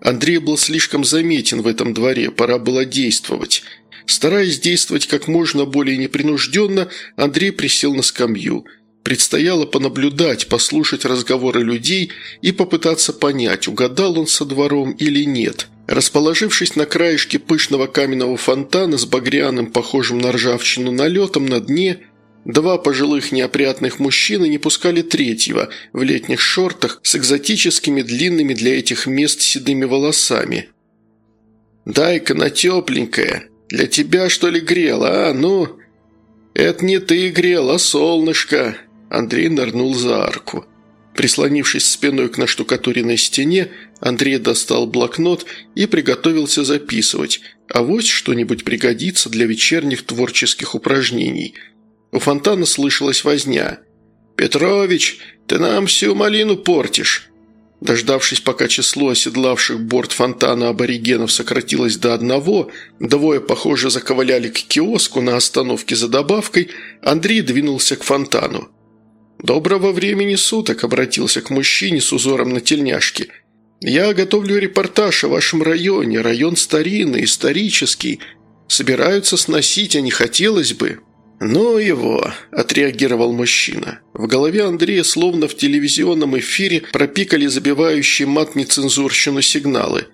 Андрей был слишком заметен в этом дворе, пора было действовать. Стараясь действовать как можно более непринужденно, Андрей присел на скамью. Предстояло понаблюдать, послушать разговоры людей и попытаться понять, угадал он со двором или нет. Расположившись на краешке пышного каменного фонтана с багряным, похожим на ржавчину налетом на дне, Два пожилых неопрятных мужчины не пускали третьего в летних шортах с экзотическими длинными для этих мест седыми волосами. «Дай-ка на тепленькое. Для тебя, что ли, грело, а? Ну...» «Это не ты грел, а солнышко!» Андрей нырнул за арку. Прислонившись спиной к наштукатуренной стене, Андрей достал блокнот и приготовился записывать. А вот что-нибудь пригодится для вечерних творческих упражнений – у фонтана слышалась возня. «Петрович, ты нам всю малину портишь!» Дождавшись, пока число оседлавших борт фонтана аборигенов сократилось до одного, двое, похоже, заковыляли к киоску на остановке за добавкой, Андрей двинулся к фонтану. «Доброго времени суток», – обратился к мужчине с узором на тельняшке. «Я готовлю репортаж о вашем районе, район старинный, исторический. Собираются сносить, а не хотелось бы». «Ну его», – отреагировал мужчина. В голове Андрея словно в телевизионном эфире пропикали забивающие мат нецензурщину сигналы.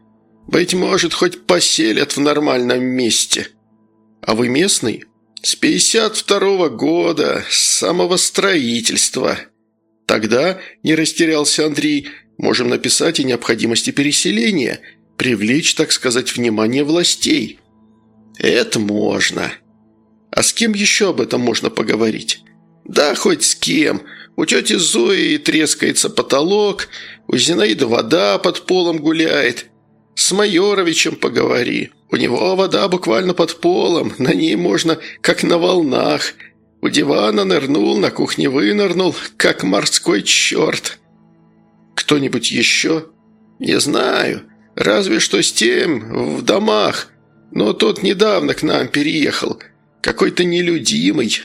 «Быть может, хоть поселят в нормальном месте». «А вы местный?» «С 52-го года, с самого строительства». «Тогда», – не растерялся Андрей, – «можем написать о необходимости переселения, привлечь, так сказать, внимание властей». «Это можно», а с кем еще об этом можно поговорить? Да, хоть с кем. У тети Зои трескается потолок, у Зинаиды вода под полом гуляет. С Майоровичем поговори. У него вода буквально под полом, на ней можно как на волнах. У дивана нырнул, на кухне вынырнул, как морской черт. Кто-нибудь еще? Не знаю. Разве что с тем, в домах. Но тот недавно к нам переехал – какой-то нелюдимый».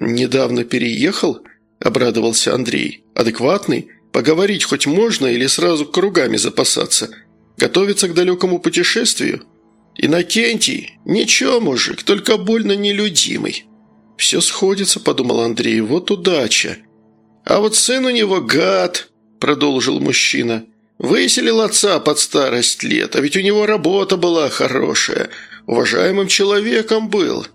«Недавно переехал?» – обрадовался Андрей. «Адекватный? Поговорить хоть можно или сразу кругами запасаться? Готовиться к далекому путешествию?» «Иннокентий? Ничего, мужик, только больно нелюдимый». «Все сходится», – подумал Андрей, – «вот удача». «А вот сын у него гад», – продолжил мужчина. «Выселил отца под старость лет, а ведь у него работа была хорошая, уважаемым человеком был».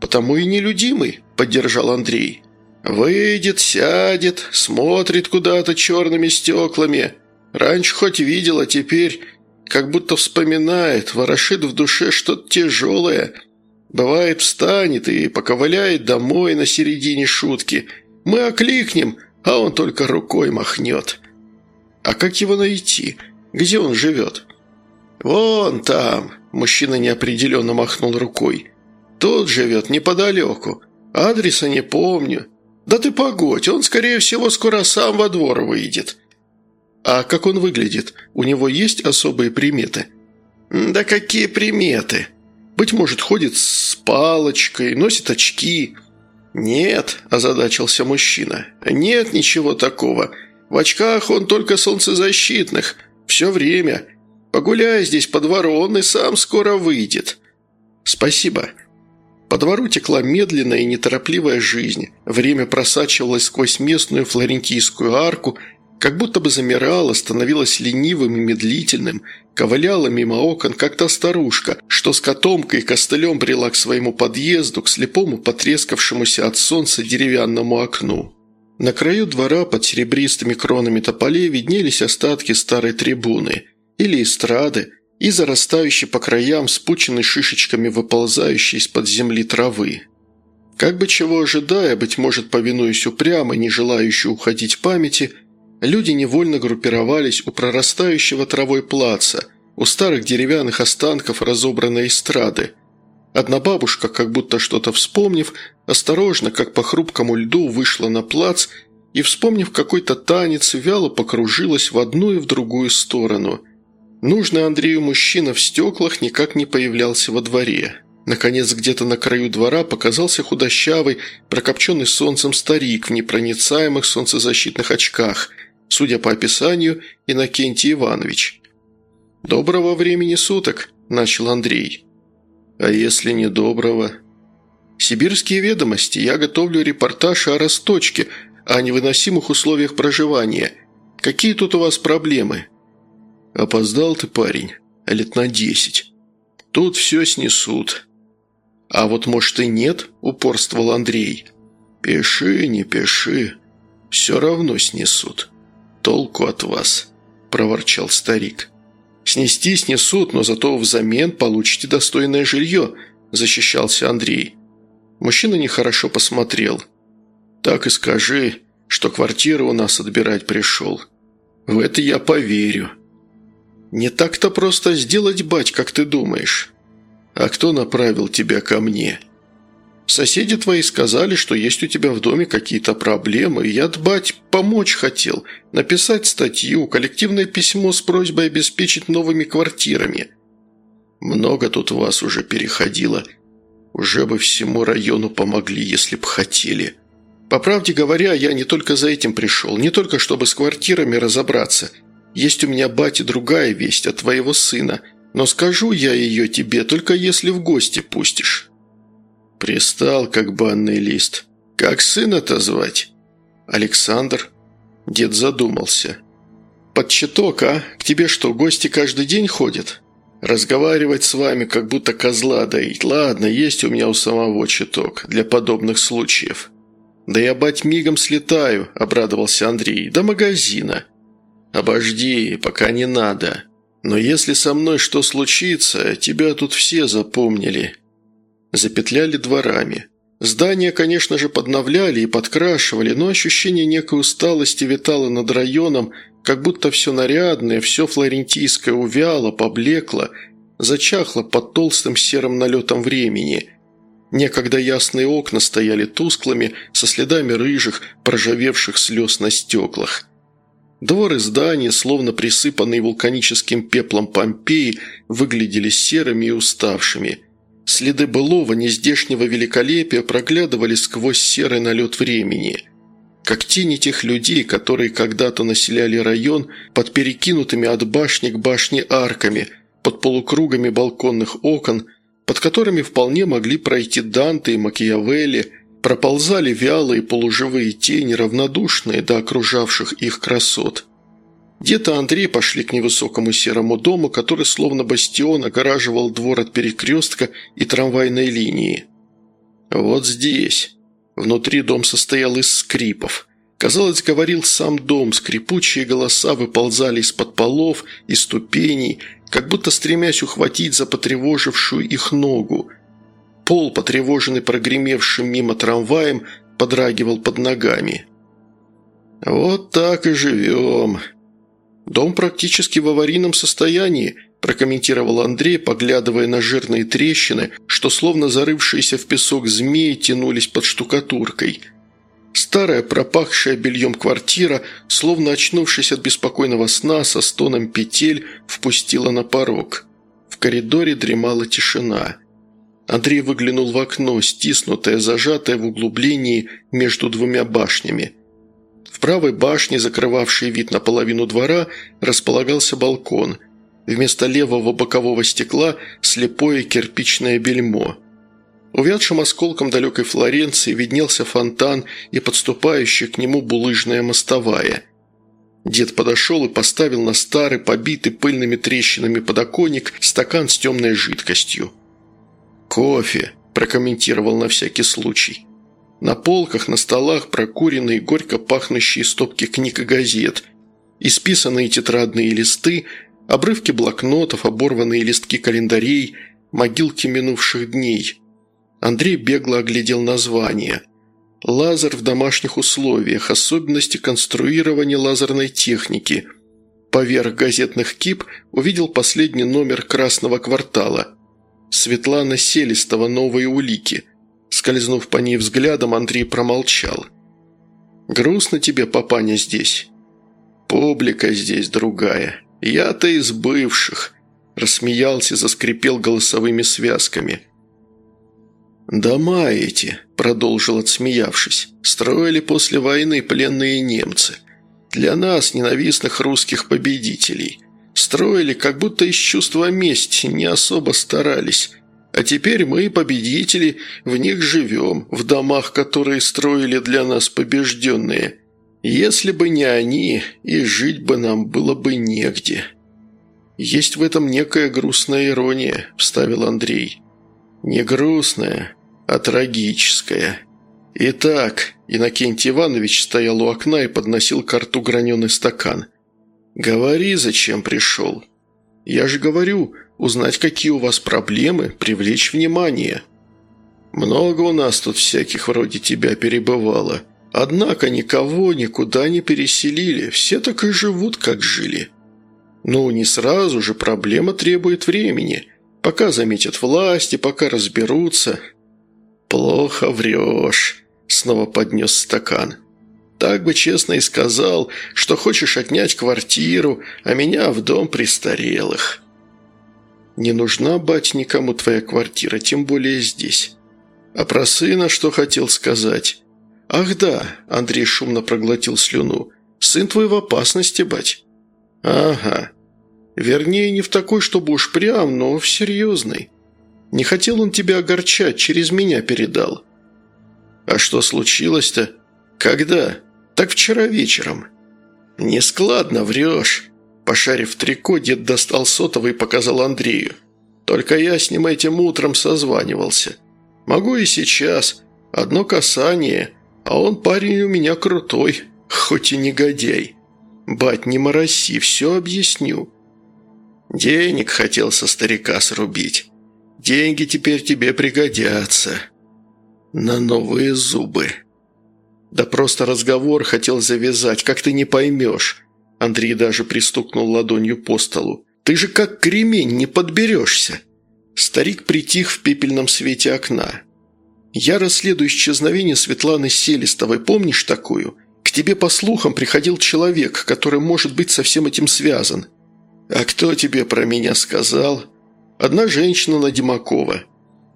«Потому и нелюдимый», – поддержал Андрей. «Выйдет, сядет, смотрит куда-то черными стеклами. Раньше хоть видел, а теперь как будто вспоминает, ворошит в душе что-то тяжелое. Бывает, встанет и поковыляет домой на середине шутки. Мы окликнем, а он только рукой махнет. А как его найти? Где он живет? «Вон там», – мужчина неопределенно махнул рукой. «Тут живет неподалеку. Адреса не помню. Да ты погодь, он, скорее всего, скоро сам во двор выйдет». «А как он выглядит? У него есть особые приметы?» «Да какие приметы? Быть может, ходит с палочкой, носит очки». «Нет», – озадачился мужчина, – «нет ничего такого. В очках он только солнцезащитных. Все время. Погуляй здесь по двору, он и сам скоро выйдет». «Спасибо». По двору текла медленная и неторопливая жизнь. Время просачивалось сквозь местную флорентийскую арку, как будто бы замирало, становилось ленивым и медлительным, ковыляла мимо окон, как та старушка, что с котомкой и костылем брела к своему подъезду, к слепому потрескавшемуся от солнца деревянному окну. На краю двора под серебристыми кронами тополей виднелись остатки старой трибуны или эстрады и зарастающей по краям спученной шишечками выползающей из-под земли травы. Как бы чего ожидая, быть может, повинуясь упрямо, не желающей уходить памяти, люди невольно группировались у прорастающего травой плаца, у старых деревянных останков разобранной эстрады – Одна бабушка, как будто что-то вспомнив, осторожно, как по хрупкому льду, вышла на плац и, вспомнив какой-то танец, вяло покружилась в одну и в другую сторону. Нужный Андрею мужчина в стеклах никак не появлялся во дворе. Наконец, где-то на краю двора показался худощавый, прокопченный солнцем старик в непроницаемых солнцезащитных очках, судя по описанию, Иннокентий Иванович. «Доброго времени суток», – начал Андрей. А если недоброго? Сибирские ведомости. Я готовлю репортаж о расточке, о невыносимых условиях проживания. Какие тут у вас проблемы? Опоздал ты, парень. Лет на десять. Тут все снесут. А вот, может, и нет, упорствовал Андрей. Пиши, не пиши. Все равно снесут. Толку от вас, проворчал старик. «Снести снесут, но зато взамен получите достойное жилье», – защищался Андрей. Мужчина нехорошо посмотрел. «Так и скажи, что квартиру у нас отбирать пришел. В это я поверю». «Не так-то просто сделать, бать, как ты думаешь. А кто направил тебя ко мне?» Соседи твои сказали, что есть у тебя в доме какие-то проблемы, и я, дбать, помочь хотел, написать статью, коллективное письмо с просьбой обеспечить новыми квартирами. Много тут вас уже переходило. Уже бы всему району помогли, если б хотели. По правде говоря, я не только за этим пришел, не только чтобы с квартирами разобраться. Есть у меня, бате, другая весть от твоего сына, но скажу я ее тебе, только если в гости пустишь». Пристал, как банный лист. Как сына-то звать? Александр. Дед задумался. Под читок, а? К тебе что, гости каждый день ходят? Разговаривать с вами, как будто козла доить. Ладно, есть у меня у самого читок для подобных случаев. Да я, бать, мигом слетаю, обрадовался Андрей. До магазина. Обожди, пока не надо. Но если со мной что случится, тебя тут все запомнили запетляли дворами. Здания, конечно же, подновляли и подкрашивали, но ощущение некой усталости витало над районом, как будто все нарядное, все флорентийское увяло, поблекло, зачахло под толстым серым налетом времени. Некогда ясные окна стояли тусклыми, со следами рыжих, прожавевших слез на стеклах. Дворы здания, словно присыпанные вулканическим пеплом Помпеи, выглядели серыми и уставшими – Следы былого, нездешнего великолепия проглядывали сквозь серый налет времени. Как тени тех людей, которые когда-то населяли район под перекинутыми от башни к башне арками, под полукругами балконных окон, под которыми вполне могли пройти Данте и Макиавелли, проползали вялые полуживые тени, равнодушные до окружавших их красот. Дед и Андрей пошли к невысокому серому дому, который словно бастион огораживал двор от перекрестка и трамвайной линии. «Вот здесь». Внутри дом состоял из скрипов. Казалось, говорил сам дом, скрипучие голоса выползали из-под полов и ступеней, как будто стремясь ухватить за потревожившую их ногу. Пол, потревоженный прогремевшим мимо трамваем, подрагивал под ногами. «Вот так и живем», «Дом практически в аварийном состоянии», – прокомментировал Андрей, поглядывая на жирные трещины, что словно зарывшиеся в песок змеи тянулись под штукатуркой. Старая пропахшая бельем квартира, словно очнувшись от беспокойного сна, со стоном петель впустила на порог. В коридоре дремала тишина. Андрей выглянул в окно, стиснутое, зажатое в углублении между двумя башнями – в правой башне, закрывавшей вид на половину двора, располагался балкон. Вместо левого бокового стекла – слепое кирпичное бельмо. Увядшим осколком далекой Флоренции виднелся фонтан и подступающая к нему булыжная мостовая. Дед подошел и поставил на старый, побитый пыльными трещинами подоконник стакан с темной жидкостью. «Кофе», – прокомментировал на всякий случай. На полках, на столах прокуренные, горько пахнущие стопки книг и газет, исписанные тетрадные листы, обрывки блокнотов, оборванные листки календарей, могилки минувших дней. Андрей бегло оглядел название. «Лазер в домашних условиях. Особенности конструирования лазерной техники». Поверх газетных кип увидел последний номер «Красного квартала». Светлана Селистова «Новые улики». Скользнув по ней взглядом, Андрей промолчал. «Грустно тебе, папаня, здесь?» «Публика здесь другая. Я-то из бывших», – рассмеялся, заскрипел голосовыми связками. «Дома эти», – продолжил отсмеявшись, – «строили после войны пленные немцы. Для нас, ненавистных русских победителей. Строили, как будто из чувства мести, не особо старались. А теперь мы, победители, в них живем, в домах, которые строили для нас побежденные. Если бы не они, и жить бы нам было бы негде». «Есть в этом некая грустная ирония», – вставил Андрей. «Не грустная, а трагическая». «Итак», – Иннокентий Иванович стоял у окна и подносил к рту граненый стакан. «Говори, зачем пришел». «Я же говорю, узнать, какие у вас проблемы, привлечь внимание. Много у нас тут всяких вроде тебя перебывало. Однако никого никуда не переселили, все так и живут, как жили. Ну, не сразу же, проблема требует времени. Пока заметят власти, пока разберутся. Плохо врешь, снова поднес стакан. Так бы честно и сказал, что хочешь отнять квартиру, а меня в дом престарелых. Не нужна, бать, никому твоя квартира, тем более здесь. А про сына что хотел сказать? Ах да, Андрей шумно проглотил слюну. Сын твой в опасности, бать. Ага. Вернее, не в такой, чтобы уж прям, но в серьезной. Не хотел он тебя огорчать, через меня передал. А что случилось-то? Когда? Так вчера вечером. Нескладно врешь. Пошарив трико, дед достал сотовый и показал Андрею. «Только я с ним этим утром созванивался. Могу и сейчас. Одно касание, а он парень у меня крутой, хоть и негодяй. Бать, не мороси, все объясню». «Денег хотел со старика срубить. Деньги теперь тебе пригодятся. На новые зубы». «Да просто разговор хотел завязать, как ты не поймешь». Андрей даже пристукнул ладонью по столу. «Ты же как кремень, не подберешься!» Старик притих в пепельном свете окна. «Я расследую исчезновение Светланы Селистовой, помнишь такую? К тебе по слухам приходил человек, который может быть со всем этим связан». «А кто тебе про меня сказал?» «Одна женщина на Димакова.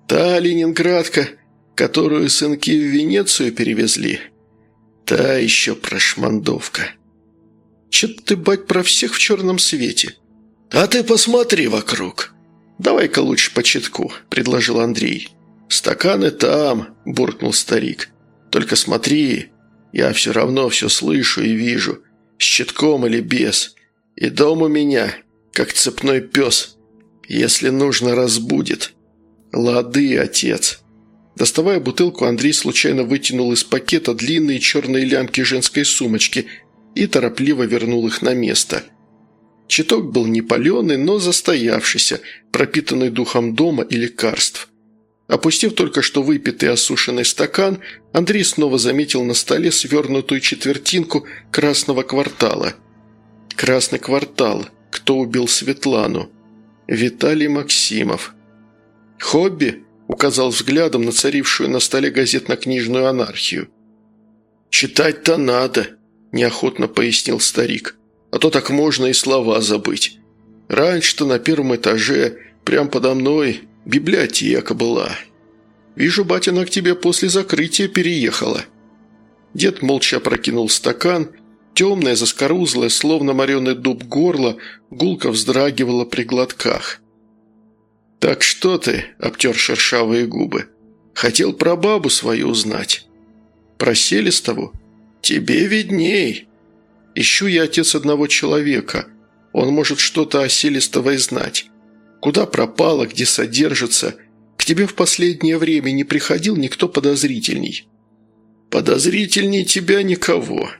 Та ленинградка, которую сынки в Венецию перевезли. Та еще прошмандовка». Че ты, бать, про всех в черном свете?» «А ты посмотри вокруг!» «Давай-ка лучше по читку», – предложил Андрей. «Стаканы там», – буркнул старик. «Только смотри, я все равно все слышу и вижу, с читком или без. И дом у меня, как цепной пес, если нужно, разбудит. Лады, отец». Доставая бутылку, Андрей случайно вытянул из пакета длинные черные лямки женской сумочки и торопливо вернул их на место. Читок был не паленый, но застоявшийся, пропитанный духом дома и лекарств. Опустив только что выпитый осушенный стакан, Андрей снова заметил на столе свернутую четвертинку красного квартала. «Красный квартал. Кто убил Светлану?» «Виталий Максимов». «Хобби?» – указал взглядом на царившую на столе газетно-книжную анархию. «Читать-то надо», – неохотно пояснил старик. «А то так можно и слова забыть. Раньше-то на первом этаже, прямо подо мной, библиотека была. Вижу, батина к тебе после закрытия переехала». Дед молча прокинул стакан, темное, заскорузлое, словно мореный дуб горло, гулко вздрагивало при глотках. «Так что ты?» – обтер шершавые губы. «Хотел про бабу свою узнать». «Про Селестову?» «Тебе видней». «Ищу я отец одного человека. Он может что-то о Селестовой знать. Куда пропала, где содержится? К тебе в последнее время не приходил никто подозрительней?» «Подозрительней тебя никого»,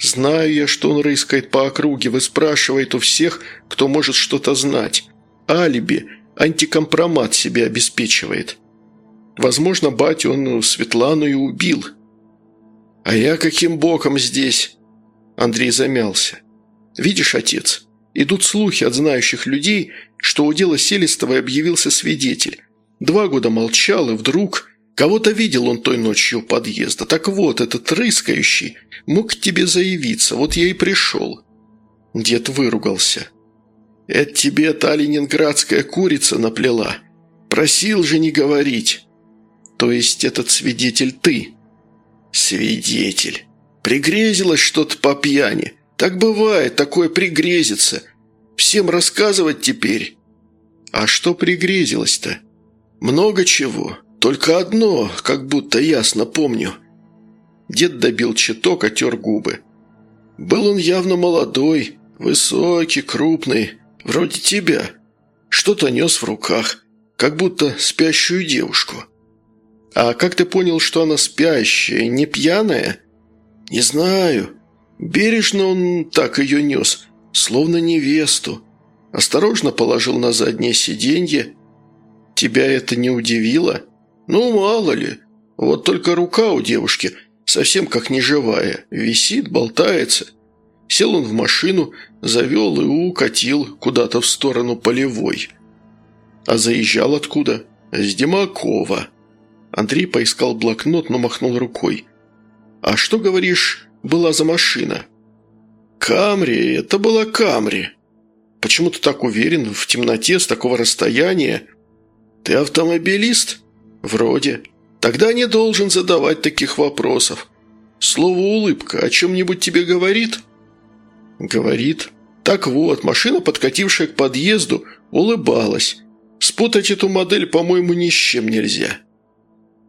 Знаю я, что он рыскает по округе, выспрашивает у всех, кто может что-то знать. Алиби антикомпромат себе обеспечивает. Возможно, батю он Светлану и убил. А я каким боком здесь?» Андрей замялся. «Видишь, отец, идут слухи от знающих людей, что у дела Селестовой объявился свидетель. Два года молчал, и вдруг... Кого-то видел он той ночью у подъезда. Так вот, этот рыскающий мог к тебе заявиться, вот я и пришел». Дед выругался. «Это тебе та ленинградская курица наплела. Просил же не говорить». «То есть этот свидетель ты?» «Свидетель. Пригрезилось что-то по пьяни. Так бывает, такое пригрезится. Всем рассказывать теперь». «А что пригрезилось-то?» «Много чего. Только одно, как будто ясно помню». Дед добил читок, отер губы. «Был он явно молодой, высокий, крупный, Вроде тебя. Что-то нес в руках, как будто спящую девушку. А как ты понял, что она спящая, не пьяная? Не знаю. Бережно он так ее нес, словно невесту. Осторожно положил на заднее сиденье. Тебя это не удивило? Ну, мало ли. Вот только рука у девушки совсем как неживая. Висит, болтается. Сел он в машину, завел и укатил куда-то в сторону полевой. А заезжал откуда? С Демакова. Андрей поискал блокнот, но махнул рукой. «А что, говоришь, была за машина?» «Камри, это была Камри». «Почему ты так уверен в темноте с такого расстояния?» «Ты автомобилист?» «Вроде. Тогда не должен задавать таких вопросов. Слово «улыбка» о чем-нибудь тебе говорит?» Говорит. Так вот, машина, подкатившая к подъезду, улыбалась. Спутать эту модель, по-моему, ни с чем нельзя.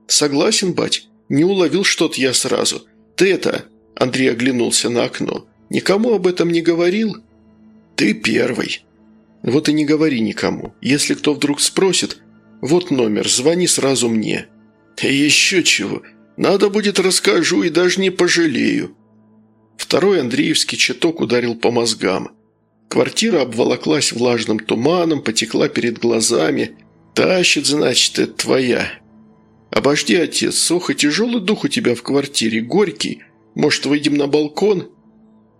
Согласен, бать. Не уловил что-то я сразу. Ты это... Андрей оглянулся на окно. «Никому об этом не говорил?» «Ты первый». «Вот и не говори никому. Если кто вдруг спросит, вот номер, звони сразу мне». «Еще чего. Надо будет расскажу и даже не пожалею». Второй Андреевский читок ударил по мозгам. Квартира обволоклась влажным туманом, потекла перед глазами. «Тащит, значит, это твоя». «Обожди, отец, сухо тяжелый дух у тебя в квартире, горький. Может, выйдем на балкон?»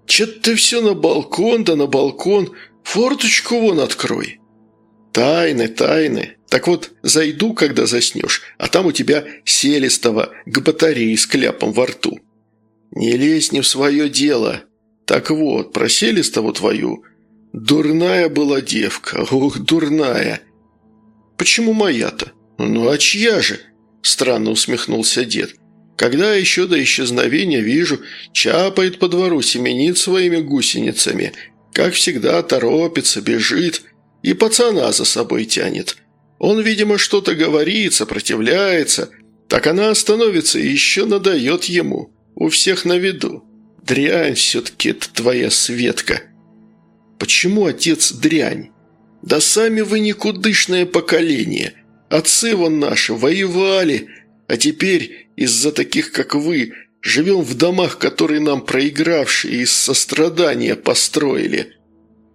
«Че-то ты все на балкон, да на балкон. Форточку вон открой». «Тайны, тайны. Так вот, зайду, когда заснешь, а там у тебя селестово к батарее с кляпом во рту». «Не лезь не в свое дело. Так вот, про Селестову твою. Дурная была девка, ух, дурная». «Почему моя-то?» «Ну а чья же?» – странно усмехнулся дед. «Когда еще до исчезновения вижу, чапает по двору, семенит своими гусеницами. Как всегда, торопится, бежит и пацана за собой тянет. Он, видимо, что-то говорит, сопротивляется. Так она остановится и еще надает ему. У всех на виду. Дрянь все-таки это твоя Светка. Почему отец дрянь? Да сами вы никудышное поколение. Отцы вон наши воевали, А теперь из-за таких, как вы, живем в домах, которые нам проигравшие из сострадания построили».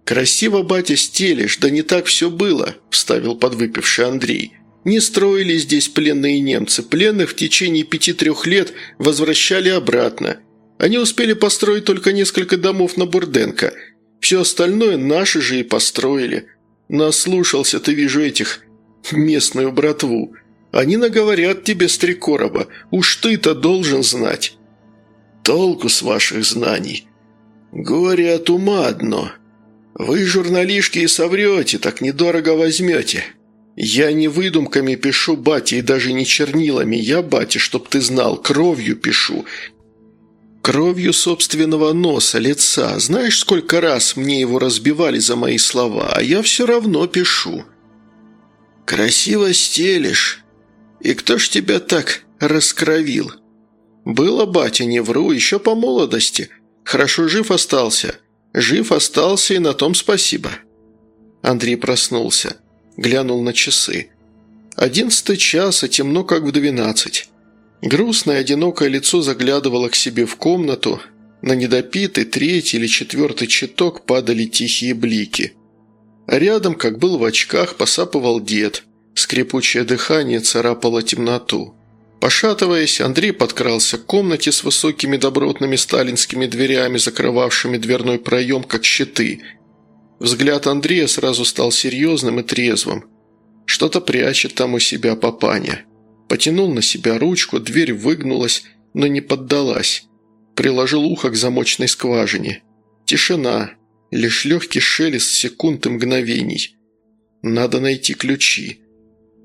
«Красиво, батя, стелишь, да не так все было», – вставил подвыпивший Андрей. «Не строили здесь пленные немцы. Пленных в течение пяти-трех лет возвращали обратно. Они успели построить только несколько домов на Бурденко. Все остальное наши же и построили. Наслушался ты, вижу, этих местную братву. Они наговорят тебе, Стрекорова, уж ты-то должен знать». «Толку с ваших знаний. Горе от ума одно». «Вы, журналишки, и соврете, так недорого возьмете. Я не выдумками пишу, батя, и даже не чернилами. Я, батя, чтоб ты знал, кровью пишу. Кровью собственного носа, лица. Знаешь, сколько раз мне его разбивали за мои слова, а я все равно пишу». «Красиво стелишь. И кто ж тебя так раскровил?» «Было, батя, не вру, еще по молодости. Хорошо жив остался». Жив остался, и на том спасибо». Андрей проснулся. Глянул на часы. Одиннадцатый час, а темно, как в двенадцать. Грустное, одинокое лицо заглядывало к себе в комнату. На недопитый третий или четвертый читок падали тихие блики. Рядом, как был в очках, посапывал дед. Скрипучее дыхание царапало темноту. Пошатываясь, Андрей подкрался к комнате с высокими добротными сталинскими дверями, закрывавшими дверной проем, как щиты. Взгляд Андрея сразу стал серьезным и трезвым. Что-то прячет там у себя папаня. Потянул на себя ручку, дверь выгнулась, но не поддалась. Приложил ухо к замочной скважине. Тишина. Лишь легкий шелест секунд и мгновений. Надо найти ключи.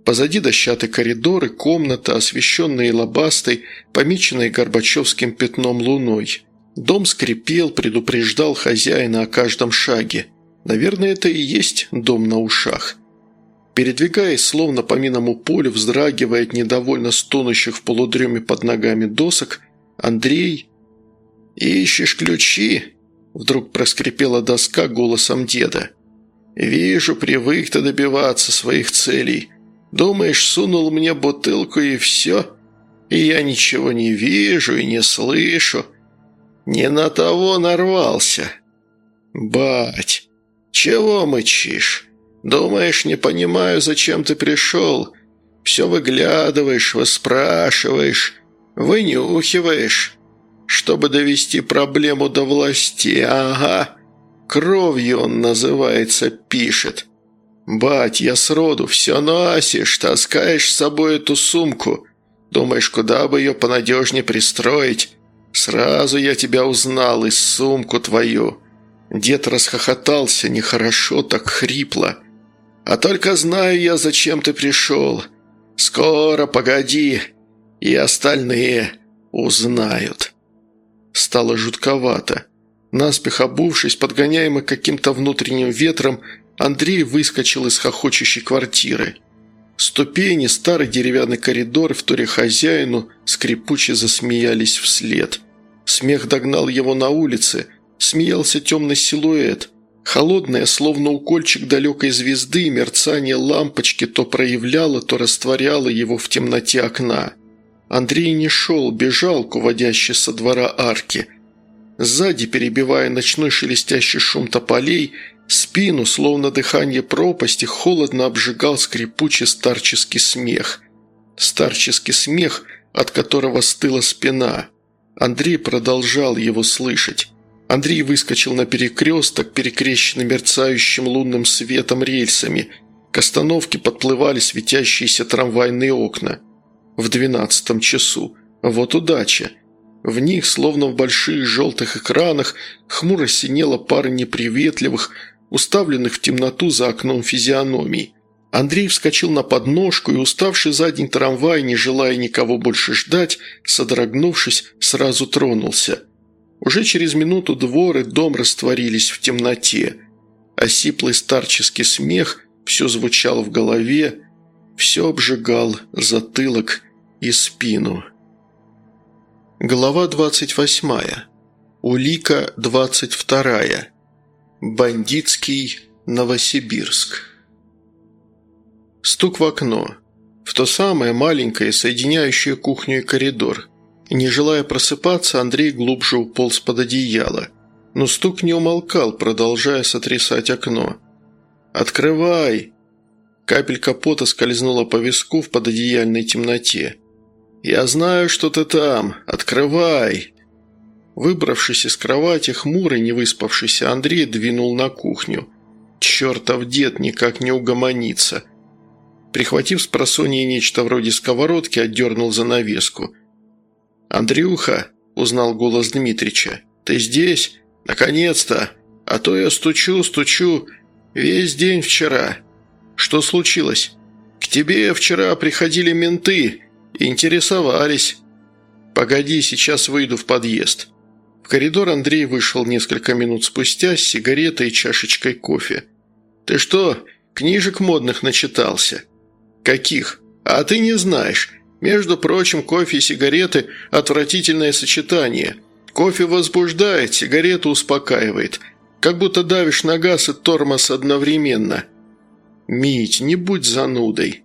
Позади дощатый коридор и комната, освещенные лобастой, помеченной Горбачевским пятном луной. Дом скрипел, предупреждал хозяина о каждом шаге. Наверное, это и есть дом на ушах. Передвигаясь, словно по минному полю, вздрагивая от недовольно стонущих в полудреме под ногами досок, Андрей... «Ищешь ключи?» – вдруг проскрипела доска голосом деда. «Вижу, привык ты добиваться своих целей». Думаешь, сунул мне бутылку и все? И я ничего не вижу и не слышу. Не на того нарвался. Бать, чего мычишь? Думаешь, не понимаю, зачем ты пришел? Все выглядываешь, выспрашиваешь, вынюхиваешь, чтобы довести проблему до власти. Ага, кровью он, называется, пишет. «Бать, я сроду все носишь, таскаешь с собой эту сумку. Думаешь, куда бы ее понадежнее пристроить? Сразу я тебя узнал и сумку твою». Дед расхохотался, нехорошо, так хрипло. «А только знаю я, зачем ты пришел. Скоро, погоди, и остальные узнают». Стало жутковато. Наспех обувшись, подгоняемый каким-то внутренним ветром, Андрей выскочил из хохочущей квартиры. Ступени, старый деревянный коридор, в туре хозяину, скрипуче засмеялись вслед. Смех догнал его на улице, смеялся темный силуэт. Холодное, словно укольчик далекой звезды, мерцание лампочки то проявляло, то растворяло его в темноте окна. Андрей не шел, бежал к уводящей со двора арки. Сзади, перебивая ночной шелестящий шум тополей, Спину, словно дыхание пропасти, холодно обжигал скрипучий старческий смех. Старческий смех, от которого стыла спина. Андрей продолжал его слышать. Андрей выскочил на перекресток, перекрещенный мерцающим лунным светом рельсами. К остановке подплывали светящиеся трамвайные окна. В двенадцатом часу. Вот удача. В них, словно в больших желтых экранах, хмуро синела пара неприветливых, уставленных в темноту за окном физиономий. Андрей вскочил на подножку и, уставший за день трамвай, не желая никого больше ждать, содрогнувшись, сразу тронулся. Уже через минуту двор и дом растворились в темноте. Осиплый старческий смех все звучал в голове, все обжигал затылок и спину. Глава двадцать восьмая. Улика двадцать вторая. Бандитский Новосибирск. Стук в окно. в то самое маленькое, соединяющее кухню и коридор. Не желая просыпаться, Андрей глубже уполз под одеяло. Но стук не умолкал, продолжая сотрясать окно. «Открывай!» Капелька пота скользнула по виску в пододеяльной темноте. «Я знаю, что ты там! Открывай!» Выбравшись из кровати, хмурый, не выспавшийся Андрей двинул на кухню. «Чертов дед никак не угомонится!» Прихватив с просонья нечто вроде сковородки, отдернул занавеску. «Андрюха!» – узнал голос Дмитрича. «Ты здесь? Наконец-то! А то я стучу, стучу весь день вчера. Что случилось? К тебе вчера приходили менты, интересовались. Погоди, сейчас выйду в подъезд». В коридор Андрей вышел несколько минут спустя с сигаретой и чашечкой кофе. «Ты что, книжек модных начитался?» «Каких? А ты не знаешь. Между прочим, кофе и сигареты – отвратительное сочетание. Кофе возбуждает, сигарета успокаивает. Как будто давишь на газ и тормоз одновременно. Мить, не будь занудой».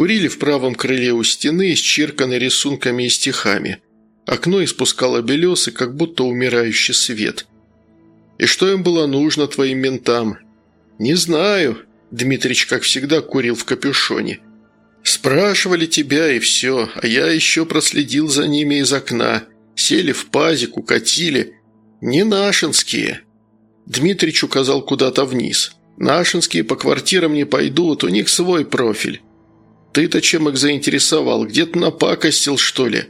Курили в правом крыле у стены, исчерканной рисунками и стихами. Окно испускало белесый, как будто умирающий свет. «И что им было нужно твоим ментам?» «Не знаю», Дмитрич, как всегда, курил в капюшоне. «Спрашивали тебя, и все, а я еще проследил за ними из окна. Сели в пазик, укатили. Не нашинские». Дмитрич указал куда-то вниз. «Нашинские по квартирам не пойдут, у них свой профиль». «Ты-то чем их заинтересовал? Где-то напакостил, что ли?»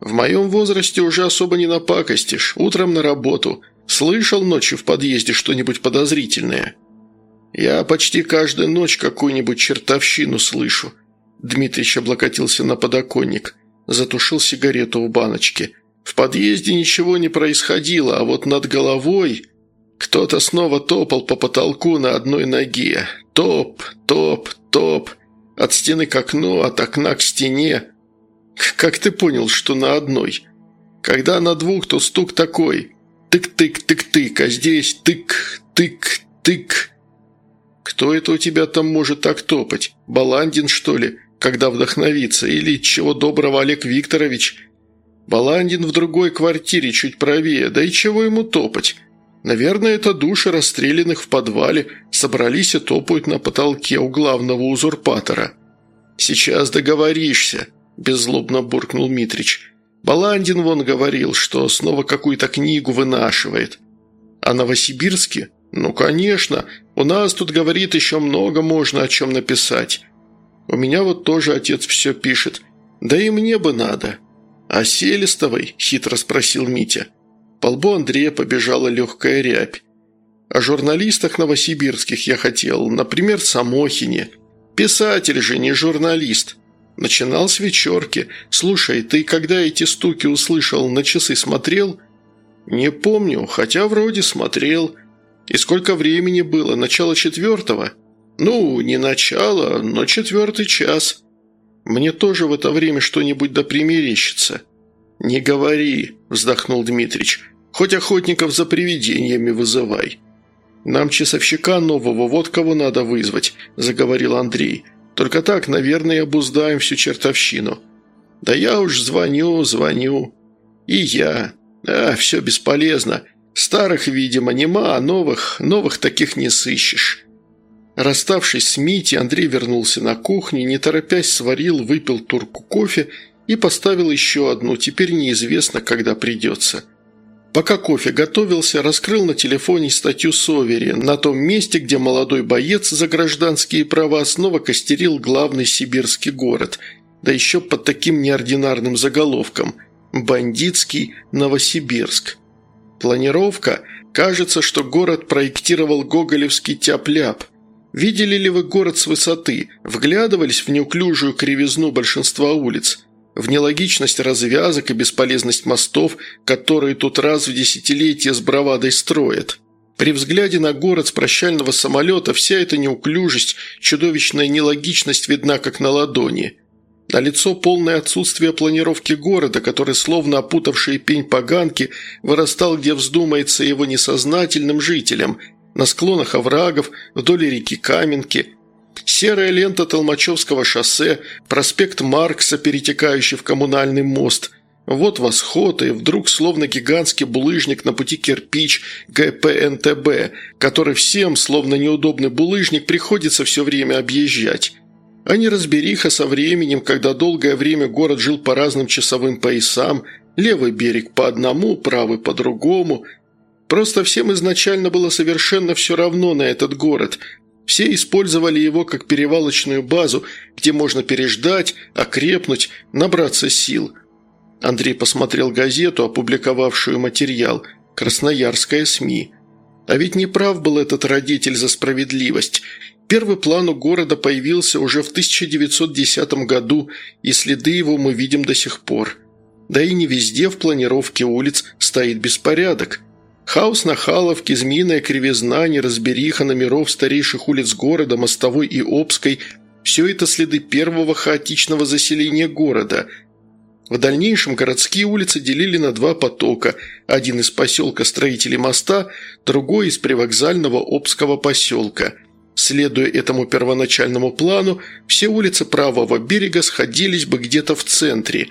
«В моем возрасте уже особо не напакостишь. Утром на работу. Слышал ночью в подъезде что-нибудь подозрительное?» «Я почти каждую ночь какую-нибудь чертовщину слышу». Дмитрич облокотился на подоконник, затушил сигарету в баночке. «В подъезде ничего не происходило, а вот над головой...» Кто-то снова топал по потолку на одной ноге. Топ, топ, топ. От стены к окну, от окна к стене. Как ты понял, что на одной? Когда на двух, то стук такой. Тык-тык-тык-тык, а здесь тык-тык-тык. «Кто это у тебя там может так топать? Баландин, что ли, когда вдохновится? Или, чего доброго, Олег Викторович?» «Баландин в другой квартире, чуть правее, да и чего ему топать?» «Наверное, это души расстрелянных в подвале, собрались и топают на потолке у главного узурпатора». «Сейчас договоришься», – беззлобно буркнул Митрич. «Баландин вон говорил, что снова какую-то книгу вынашивает». «А Новосибирске?» «Ну, конечно. У нас тут, говорит, еще много можно о чем написать. У меня вот тоже отец все пишет. Да и мне бы надо». «А Селестовой?» – хитро спросил Митя. По лбу Андрея побежала легкая рябь. «О журналистах новосибирских я хотел, например, Самохине. Писатель же, не журналист». Начинал с вечерки. «Слушай, ты когда эти стуки услышал, на часы смотрел?» «Не помню, хотя вроде смотрел. «И сколько времени было? Начало четвертого?» «Ну, не начало, но четвертый час. Мне тоже в это время что-нибудь да примерещится». «Не говори», – вздохнул Дмитрич. «Хоть охотников за привидениями вызывай». «Нам часовщика нового, вот кого надо вызвать», – заговорил Андрей. «Только так, наверное, обуздаем всю чертовщину». «Да я уж звоню, звоню». «И я. А, все бесполезно. Старых, видимо, нема, а новых, новых таких не сыщешь. Расставшись с Мити, Андрей вернулся на кухню, не торопясь сварил, выпил турку кофе и поставил еще одну, теперь неизвестно, когда придется. Пока кофе готовился, раскрыл на телефоне статью Совери на том месте, где молодой боец за гражданские права снова костерил главный сибирский город, да еще под таким неординарным заголовком «Бандитский Новосибирск». Планировка. Кажется, что город проектировал гоголевский тяп-ляп. Видели ли вы город с высоты? Вглядывались в неуклюжую кривизну большинства улиц? В нелогичность развязок и бесполезность мостов, которые тут раз в десятилетие с бравадой строят? При взгляде на город с прощального самолета вся эта неуклюжесть, чудовищная нелогичность видна как на ладони. Налицо полное отсутствие планировки города, который, словно опутавший пень поганки, вырастал, где вздумается его несознательным жителям, на склонах оврагов, вдоль реки Каменки. Серая лента Толмачевского шоссе, проспект Маркса, перетекающий в коммунальный мост. Вот восход, и вдруг словно гигантский булыжник на пути кирпич ГПНТБ, который всем, словно неудобный булыжник, приходится все время объезжать. А неразбериха со временем, когда долгое время город жил по разным часовым поясам, левый берег по одному, правый по другому. Просто всем изначально было совершенно все равно на этот город. Все использовали его как перевалочную базу, где можно переждать, окрепнуть, набраться сил. Андрей посмотрел газету, опубликовавшую материал «Красноярская СМИ». А ведь не прав был этот родитель за справедливость – Первый план у города появился уже в 1910 году, и следы его мы видим до сих пор. Да и не везде в планировке улиц стоит беспорядок. Хаос на Халовке, змеиная кривизна, неразбериха номеров старейших улиц города, Мостовой и Обской – все это следы первого хаотичного заселения города. В дальнейшем городские улицы делили на два потока, один из поселка строителей моста, другой из привокзального Обского поселка – Следуя этому первоначальному плану, все улицы правого берега сходились бы где-то в центре.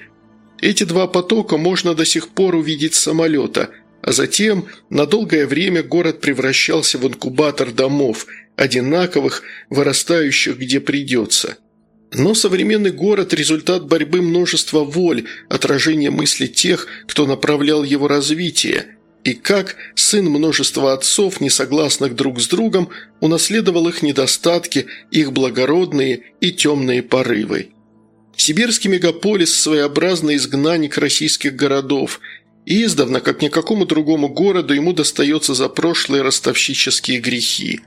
Эти два потока можно до сих пор увидеть с самолета, а затем на долгое время город превращался в инкубатор домов, одинаковых, вырастающих где придется. Но современный город – результат борьбы множества воль, отражение мысли тех, кто направлял его развитие – и как сын множества отцов, не согласных друг с другом, унаследовал их недостатки, их благородные и темные порывы. Сибирский мегаполис – своеобразный изгнанник российских городов, и издавна, как никакому другому городу, ему достается за прошлые ростовщические грехи.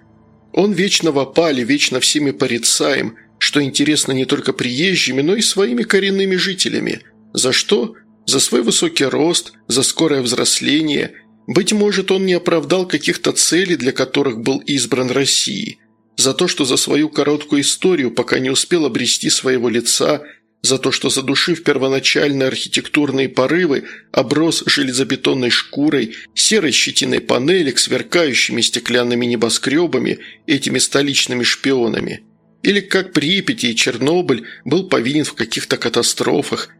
Он вечно в опале, вечно всеми порицаем, что интересно не только приезжими, но и своими коренными жителями. За что? За свой высокий рост, за скорое взросление – быть может, он не оправдал каких-то целей, для которых был избран Россией. За то, что за свою короткую историю пока не успел обрести своего лица, за то, что задушив первоначальные архитектурные порывы, оброс железобетонной шкурой, серой щетиной панелек, сверкающими стеклянными небоскребами, этими столичными шпионами. Или как Припяти и Чернобыль был повинен в каких-то катастрофах –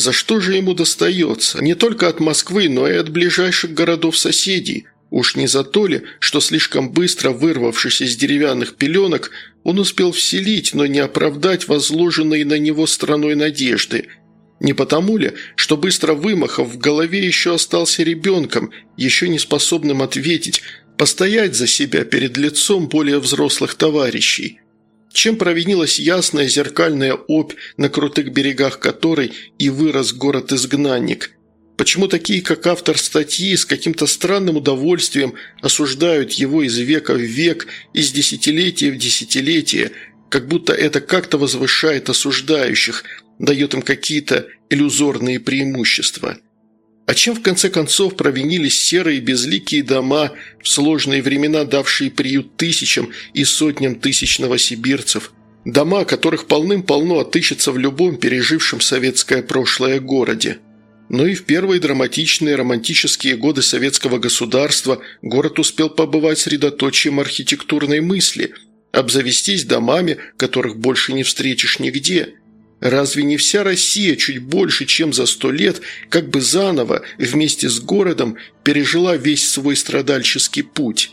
за что же ему достается? Не только от Москвы, но и от ближайших городов-соседей. Уж не за то ли, что слишком быстро вырвавшись из деревянных пеленок, он успел вселить, но не оправдать возложенные на него страной надежды. Не потому ли, что быстро вымахав, в голове еще остался ребенком, еще не способным ответить, постоять за себя перед лицом более взрослых товарищей. Чем провинилась ясная зеркальная опь, на крутых берегах которой и вырос город-изгнанник? Почему такие, как автор статьи, с каким-то странным удовольствием осуждают его из века в век, из десятилетия в десятилетие, как будто это как-то возвышает осуждающих, дает им какие-то иллюзорные преимущества? А чем в конце концов провинились серые безликие дома, в сложные времена давшие приют тысячам и сотням тысяч новосибирцев? Дома, которых полным-полно отыщется в любом пережившем советское прошлое городе. Но и в первые драматичные романтические годы советского государства город успел побывать средоточием архитектурной мысли, обзавестись домами, которых больше не встретишь нигде – Разве не вся Россия чуть больше, чем за сто лет, как бы заново, вместе с городом, пережила весь свой страдальческий путь?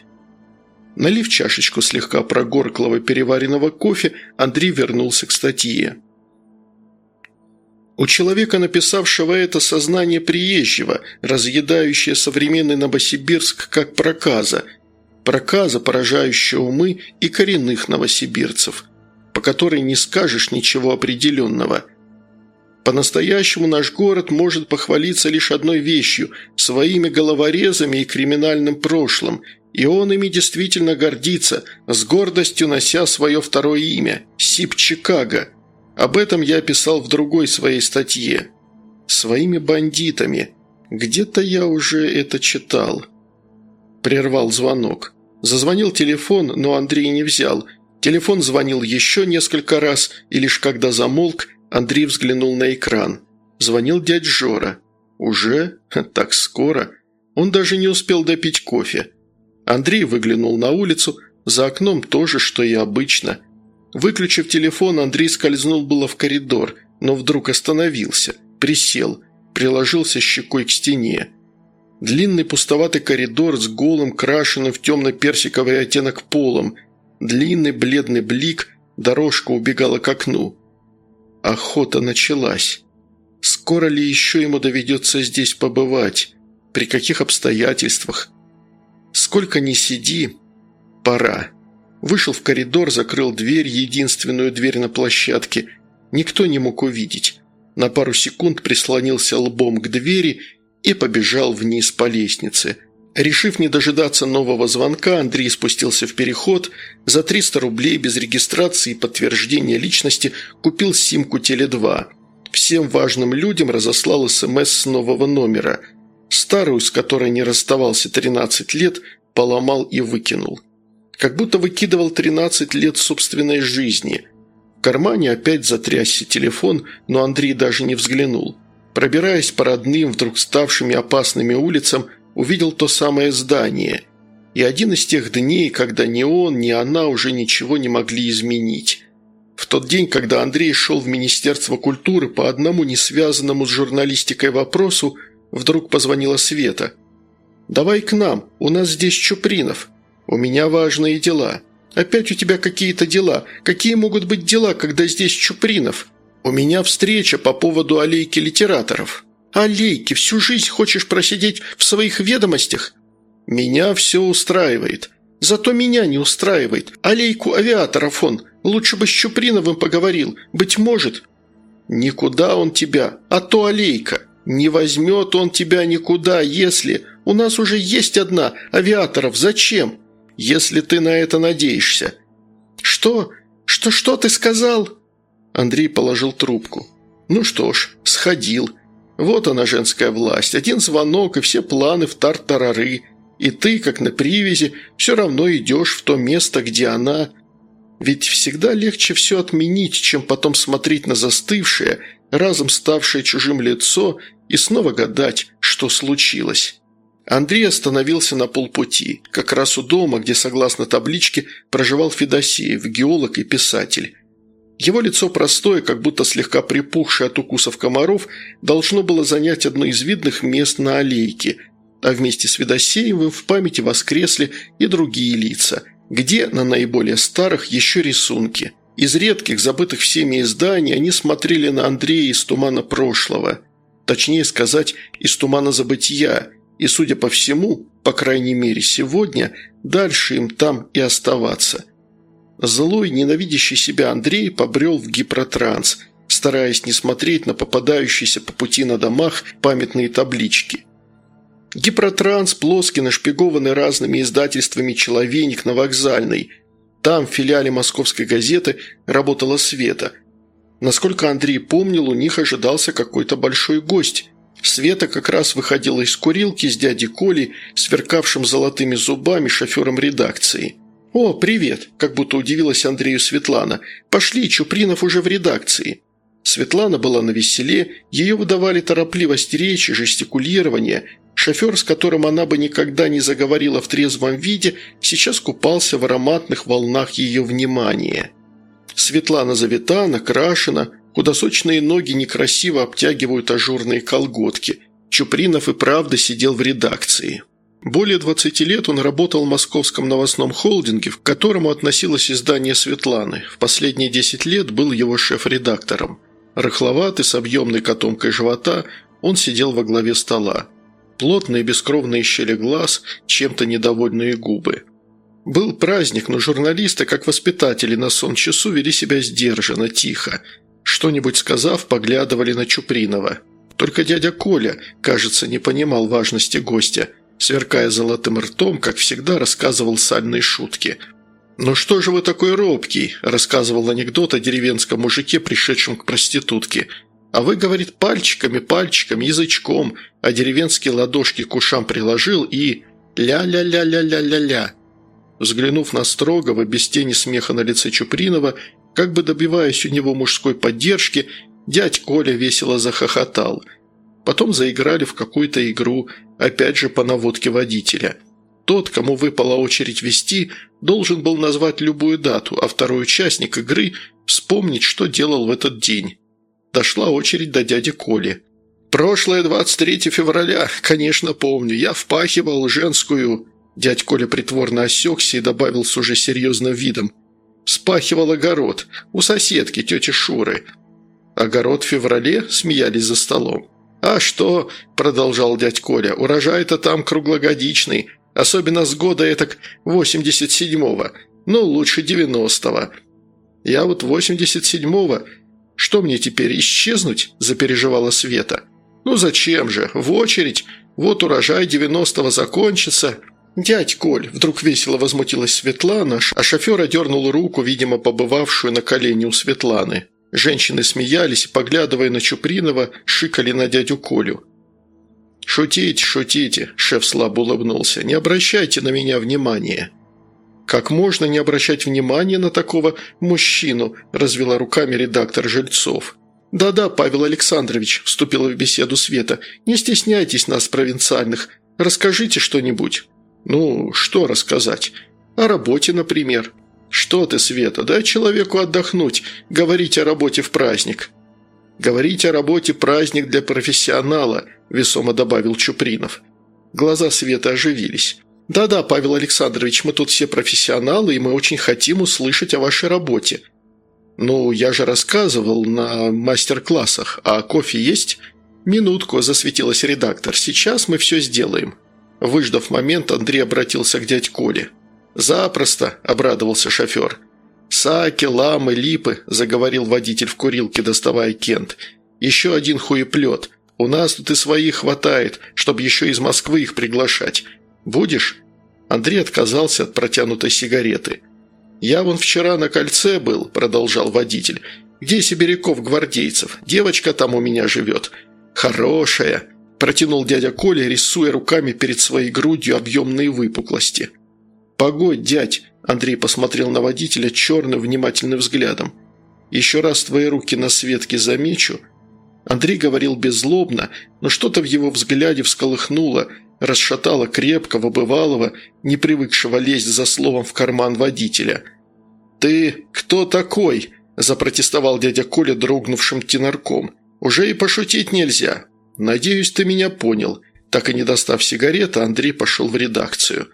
Налив чашечку слегка прогорклого переваренного кофе, Андрей вернулся к статье. У человека, написавшего это, сознание приезжего, разъедающее современный Новосибирск как проказа, проказа, поражающая умы и коренных новосибирцев – по которой не скажешь ничего определенного. По-настоящему наш город может похвалиться лишь одной вещью – своими головорезами и криминальным прошлым, и он ими действительно гордится, с гордостью нося свое второе имя – Сип Чикаго. Об этом я писал в другой своей статье. Своими бандитами. Где-то я уже это читал. Прервал звонок. Зазвонил телефон, но Андрей не взял – Телефон звонил еще несколько раз, и лишь когда замолк, Андрей взглянул на экран. Звонил дядь Жора. «Уже? Так скоро?» Он даже не успел допить кофе. Андрей выглянул на улицу, за окном то же, что и обычно. Выключив телефон, Андрей скользнул было в коридор, но вдруг остановился, присел, приложился щекой к стене. Длинный пустоватый коридор с голым, крашенным в темно-персиковый оттенок полом, длинный бледный блик, дорожка убегала к окну. Охота началась. Скоро ли еще ему доведется здесь побывать? При каких обстоятельствах? Сколько ни сиди, пора. Вышел в коридор, закрыл дверь, единственную дверь на площадке. Никто не мог увидеть. На пару секунд прислонился лбом к двери и побежал вниз по лестнице. Решив не дожидаться нового звонка, Андрей спустился в переход. За 300 рублей без регистрации и подтверждения личности купил симку Теле2. Всем важным людям разослал СМС с нового номера. Старую, с которой не расставался 13 лет, поломал и выкинул. Как будто выкидывал 13 лет собственной жизни. В кармане опять затрясся телефон, но Андрей даже не взглянул. Пробираясь по родным, вдруг ставшими опасными улицам, увидел то самое здание. И один из тех дней, когда ни он, ни она уже ничего не могли изменить. В тот день, когда Андрей шел в Министерство культуры по одному не связанному с журналистикой вопросу, вдруг позвонила Света. «Давай к нам, у нас здесь Чупринов. У меня важные дела». «Опять у тебя какие-то дела. Какие могут быть дела, когда здесь Чупринов?» «У меня встреча по поводу аллейки литераторов». «Аллейки, всю жизнь хочешь просидеть в своих ведомостях?» «Меня все устраивает. Зато меня не устраивает. Аллейку авиаторов он. Лучше бы с Чуприновым поговорил. Быть может...» «Никуда он тебя, а то аллейка. Не возьмет он тебя никуда, если... У нас уже есть одна, авиаторов, зачем? Если ты на это надеешься». «Что? Что-что ты сказал?» Андрей положил трубку. «Ну что ж, сходил. Вот она, женская власть. Один звонок, и все планы в тартарары. И ты, как на привязи, все равно идешь в то место, где она. Ведь всегда легче все отменить, чем потом смотреть на застывшее, разом ставшее чужим лицо и снова гадать, что случилось». Андрей остановился на полпути, как раз у дома, где, согласно табличке, проживал Федосеев, геолог и писатель. Его лицо простое, как будто слегка припухшее от укусов комаров, должно было занять одно из видных мест на аллейке, а вместе с Федосеевым в памяти воскресли и другие лица, где на наиболее старых еще рисунки. Из редких, забытых всеми изданий, они смотрели на Андрея из тумана прошлого, точнее сказать, из тумана забытия, и, судя по всему, по крайней мере сегодня, дальше им там и оставаться – Злой, ненавидящий себя Андрей побрел в гипротранс, стараясь не смотреть на попадающиеся по пути на домах памятные таблички. Гипротранс плоский, нашпигованный разными издательствами «Человейник» на вокзальной. Там, в филиале московской газеты, работала Света. Насколько Андрей помнил, у них ожидался какой-то большой гость. Света как раз выходила из курилки с дядей Колей, сверкавшим золотыми зубами шофером редакции – «О, привет!» – как будто удивилась Андрею Светлана. «Пошли, Чупринов уже в редакции». Светлана была на веселе, ее выдавали торопливость речи, жестикулирование. Шофер, с которым она бы никогда не заговорила в трезвом виде, сейчас купался в ароматных волнах ее внимания. Светлана завита, накрашена, худосочные ноги некрасиво обтягивают ажурные колготки. Чупринов и правда сидел в редакции. Более 20 лет он работал в московском новостном холдинге, к которому относилось издание «Светланы». В последние 10 лет был его шеф-редактором. Рыхловатый, с объемной котомкой живота, он сидел во главе стола. Плотные бескровные щели глаз, чем-то недовольные губы. Был праздник, но журналисты, как воспитатели на сон часу, вели себя сдержанно, тихо. Что-нибудь сказав, поглядывали на Чупринова. Только дядя Коля, кажется, не понимал важности гостя – сверкая золотым ртом, как всегда рассказывал сальные шутки. «Ну что же вы такой робкий?» – рассказывал анекдот о деревенском мужике, пришедшем к проститутке. «А вы, говорит, пальчиками, пальчиками, язычком, а деревенские ладошки к ушам приложил и... ля-ля-ля-ля-ля-ля-ля». Взглянув на строгого, без тени смеха на лице Чупринова, как бы добиваясь у него мужской поддержки, дядь Коля весело захохотал – Потом заиграли в какую-то игру, опять же по наводке водителя. Тот, кому выпала очередь вести, должен был назвать любую дату, а второй участник игры вспомнить, что делал в этот день. Дошла очередь до дяди Коли. «Прошлое 23 февраля, конечно, помню. Я впахивал женскую...» Дядь Коля притворно осекся и добавил с уже серьезным видом. «Спахивал огород. У соседки, тети Шуры. «Огород в феврале?» – смеялись за столом. «А что?» – продолжал дядь Коля. «Урожай-то там круглогодичный, особенно с года этак 87-го, ну, лучше 90-го. Я вот 87-го. Что мне теперь, исчезнуть?» – запереживала Света. «Ну зачем же? В очередь. Вот урожай 90-го закончится». «Дядь Коль!» – вдруг весело возмутилась Светлана, а шофер одернул руку, видимо, побывавшую на колене у Светланы. Женщины смеялись и, поглядывая на Чупринова, шикали на дядю Колю. «Шутите, шутите», – шеф слабо улыбнулся, – «не обращайте на меня внимания». «Как можно не обращать внимания на такого мужчину?» – развела руками редактор Жильцов. «Да-да, Павел Александрович», – вступила в беседу Света, – «не стесняйтесь нас, провинциальных. Расскажите что-нибудь». «Ну, что рассказать? О работе, например». «Что ты, Света, дай человеку отдохнуть, говорить о работе в праздник». «Говорить о работе – праздник для профессионала», – весомо добавил Чупринов. Глаза Светы оживились. «Да-да, Павел Александрович, мы тут все профессионалы, и мы очень хотим услышать о вашей работе». «Ну, я же рассказывал на мастер-классах, а кофе есть?» «Минутку», – засветилась редактор, – «сейчас мы все сделаем». Выждав момент, Андрей обратился к дядь Коле. «Запросто», – обрадовался шофер. «Саки, ламы, липы», – заговорил водитель в курилке, доставая кент. «Еще один хуеплет. У нас тут и своих хватает, чтобы еще из Москвы их приглашать. Будешь?» Андрей отказался от протянутой сигареты. «Я вон вчера на кольце был», – продолжал водитель. «Где сибиряков-гвардейцев? Девочка там у меня живет. Хорошая», – протянул дядя Коля, рисуя руками перед своей грудью объемные выпуклости. «Погодь, дядь!» – Андрей посмотрел на водителя черным внимательным взглядом. «Еще раз твои руки на Светке замечу». Андрей говорил беззлобно, но что-то в его взгляде всколыхнуло, расшатало крепкого, бывалого, не привыкшего лезть за словом в карман водителя. «Ты кто такой?» – запротестовал дядя Коля дрогнувшим тенорком. «Уже и пошутить нельзя. Надеюсь, ты меня понял». Так и не достав сигареты, Андрей пошел в редакцию.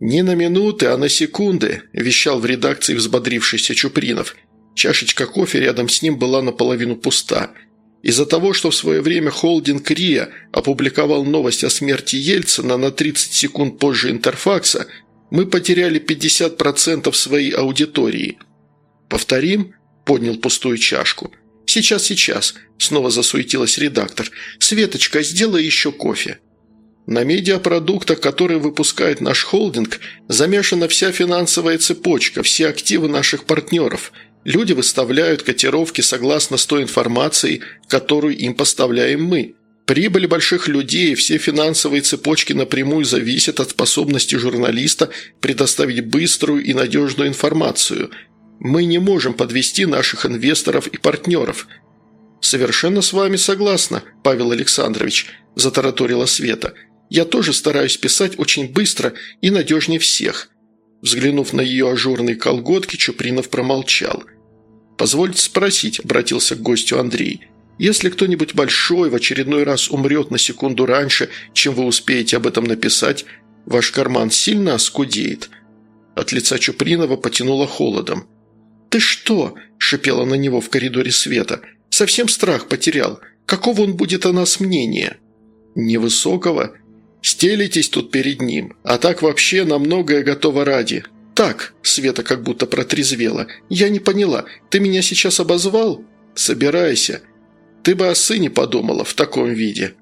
«Не на минуты, а на секунды», – вещал в редакции взбодрившийся Чупринов. Чашечка кофе рядом с ним была наполовину пуста. Из-за того, что в свое время холдинг РИА опубликовал новость о смерти Ельцина на 30 секунд позже Интерфакса, мы потеряли 50% своей аудитории. «Повторим?» – поднял пустую чашку. «Сейчас, сейчас», – снова засуетилась редактор. «Светочка, сделай еще кофе». На медиапродуктах, которые выпускает наш холдинг, замешана вся финансовая цепочка, все активы наших партнеров. Люди выставляют котировки согласно с той информацией, которую им поставляем мы. Прибыль больших людей и все финансовые цепочки напрямую зависят от способности журналиста предоставить быструю и надежную информацию. Мы не можем подвести наших инвесторов и партнеров. «Совершенно с вами согласна, Павел Александрович», – затараторила Света – я тоже стараюсь писать очень быстро и надежнее всех». Взглянув на ее ажурные колготки, Чупринов промолчал. «Позвольте спросить», – обратился к гостю Андрей. «Если кто-нибудь большой в очередной раз умрет на секунду раньше, чем вы успеете об этом написать, ваш карман сильно оскудеет?» От лица Чупринова потянуло холодом. «Ты что?» – шипела на него в коридоре света. «Совсем страх потерял. Какого он будет о нас мнения?» «Невысокого?» Стелитесь тут перед ним, а так вообще на многое готово ради. Так, Света как будто протрезвела. Я не поняла, ты меня сейчас обозвал? Собирайся. Ты бы о сыне подумала в таком виде.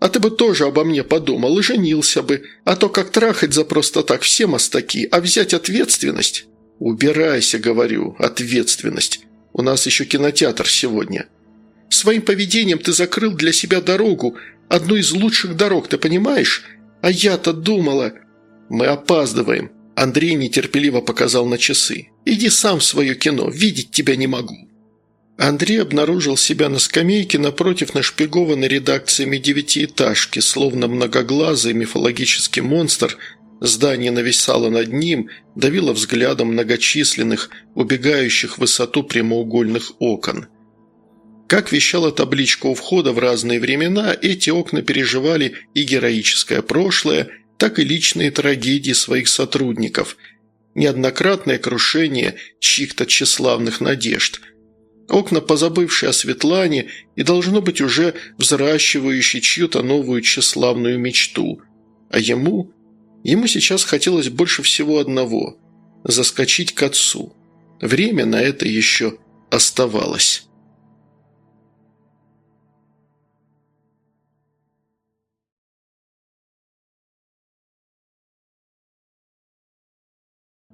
А ты бы тоже обо мне подумал и женился бы. А то как трахать за просто так все мастаки, а взять ответственность? Убирайся, говорю, ответственность. У нас еще кинотеатр сегодня. Своим поведением ты закрыл для себя дорогу, одну из лучших дорог, ты понимаешь? А я-то думала...» «Мы опаздываем», – Андрей нетерпеливо показал на часы. «Иди сам в свое кино, видеть тебя не могу». Андрей обнаружил себя на скамейке напротив нашпигованной редакциями девятиэтажки, словно многоглазый мифологический монстр, Здание нависало над ним, давило взглядом многочисленных, убегающих в высоту прямоугольных окон. Как вещала табличка у входа в разные времена, эти окна переживали и героическое прошлое, так и личные трагедии своих сотрудников, неоднократное крушение чьих-то тщеславных надежд. Окна, позабывшие о Светлане и, должно быть, уже взращивающие чью-то новую тщеславную мечту. А ему Ему сейчас хотелось больше всего одного – заскочить к отцу. Время на это еще оставалось.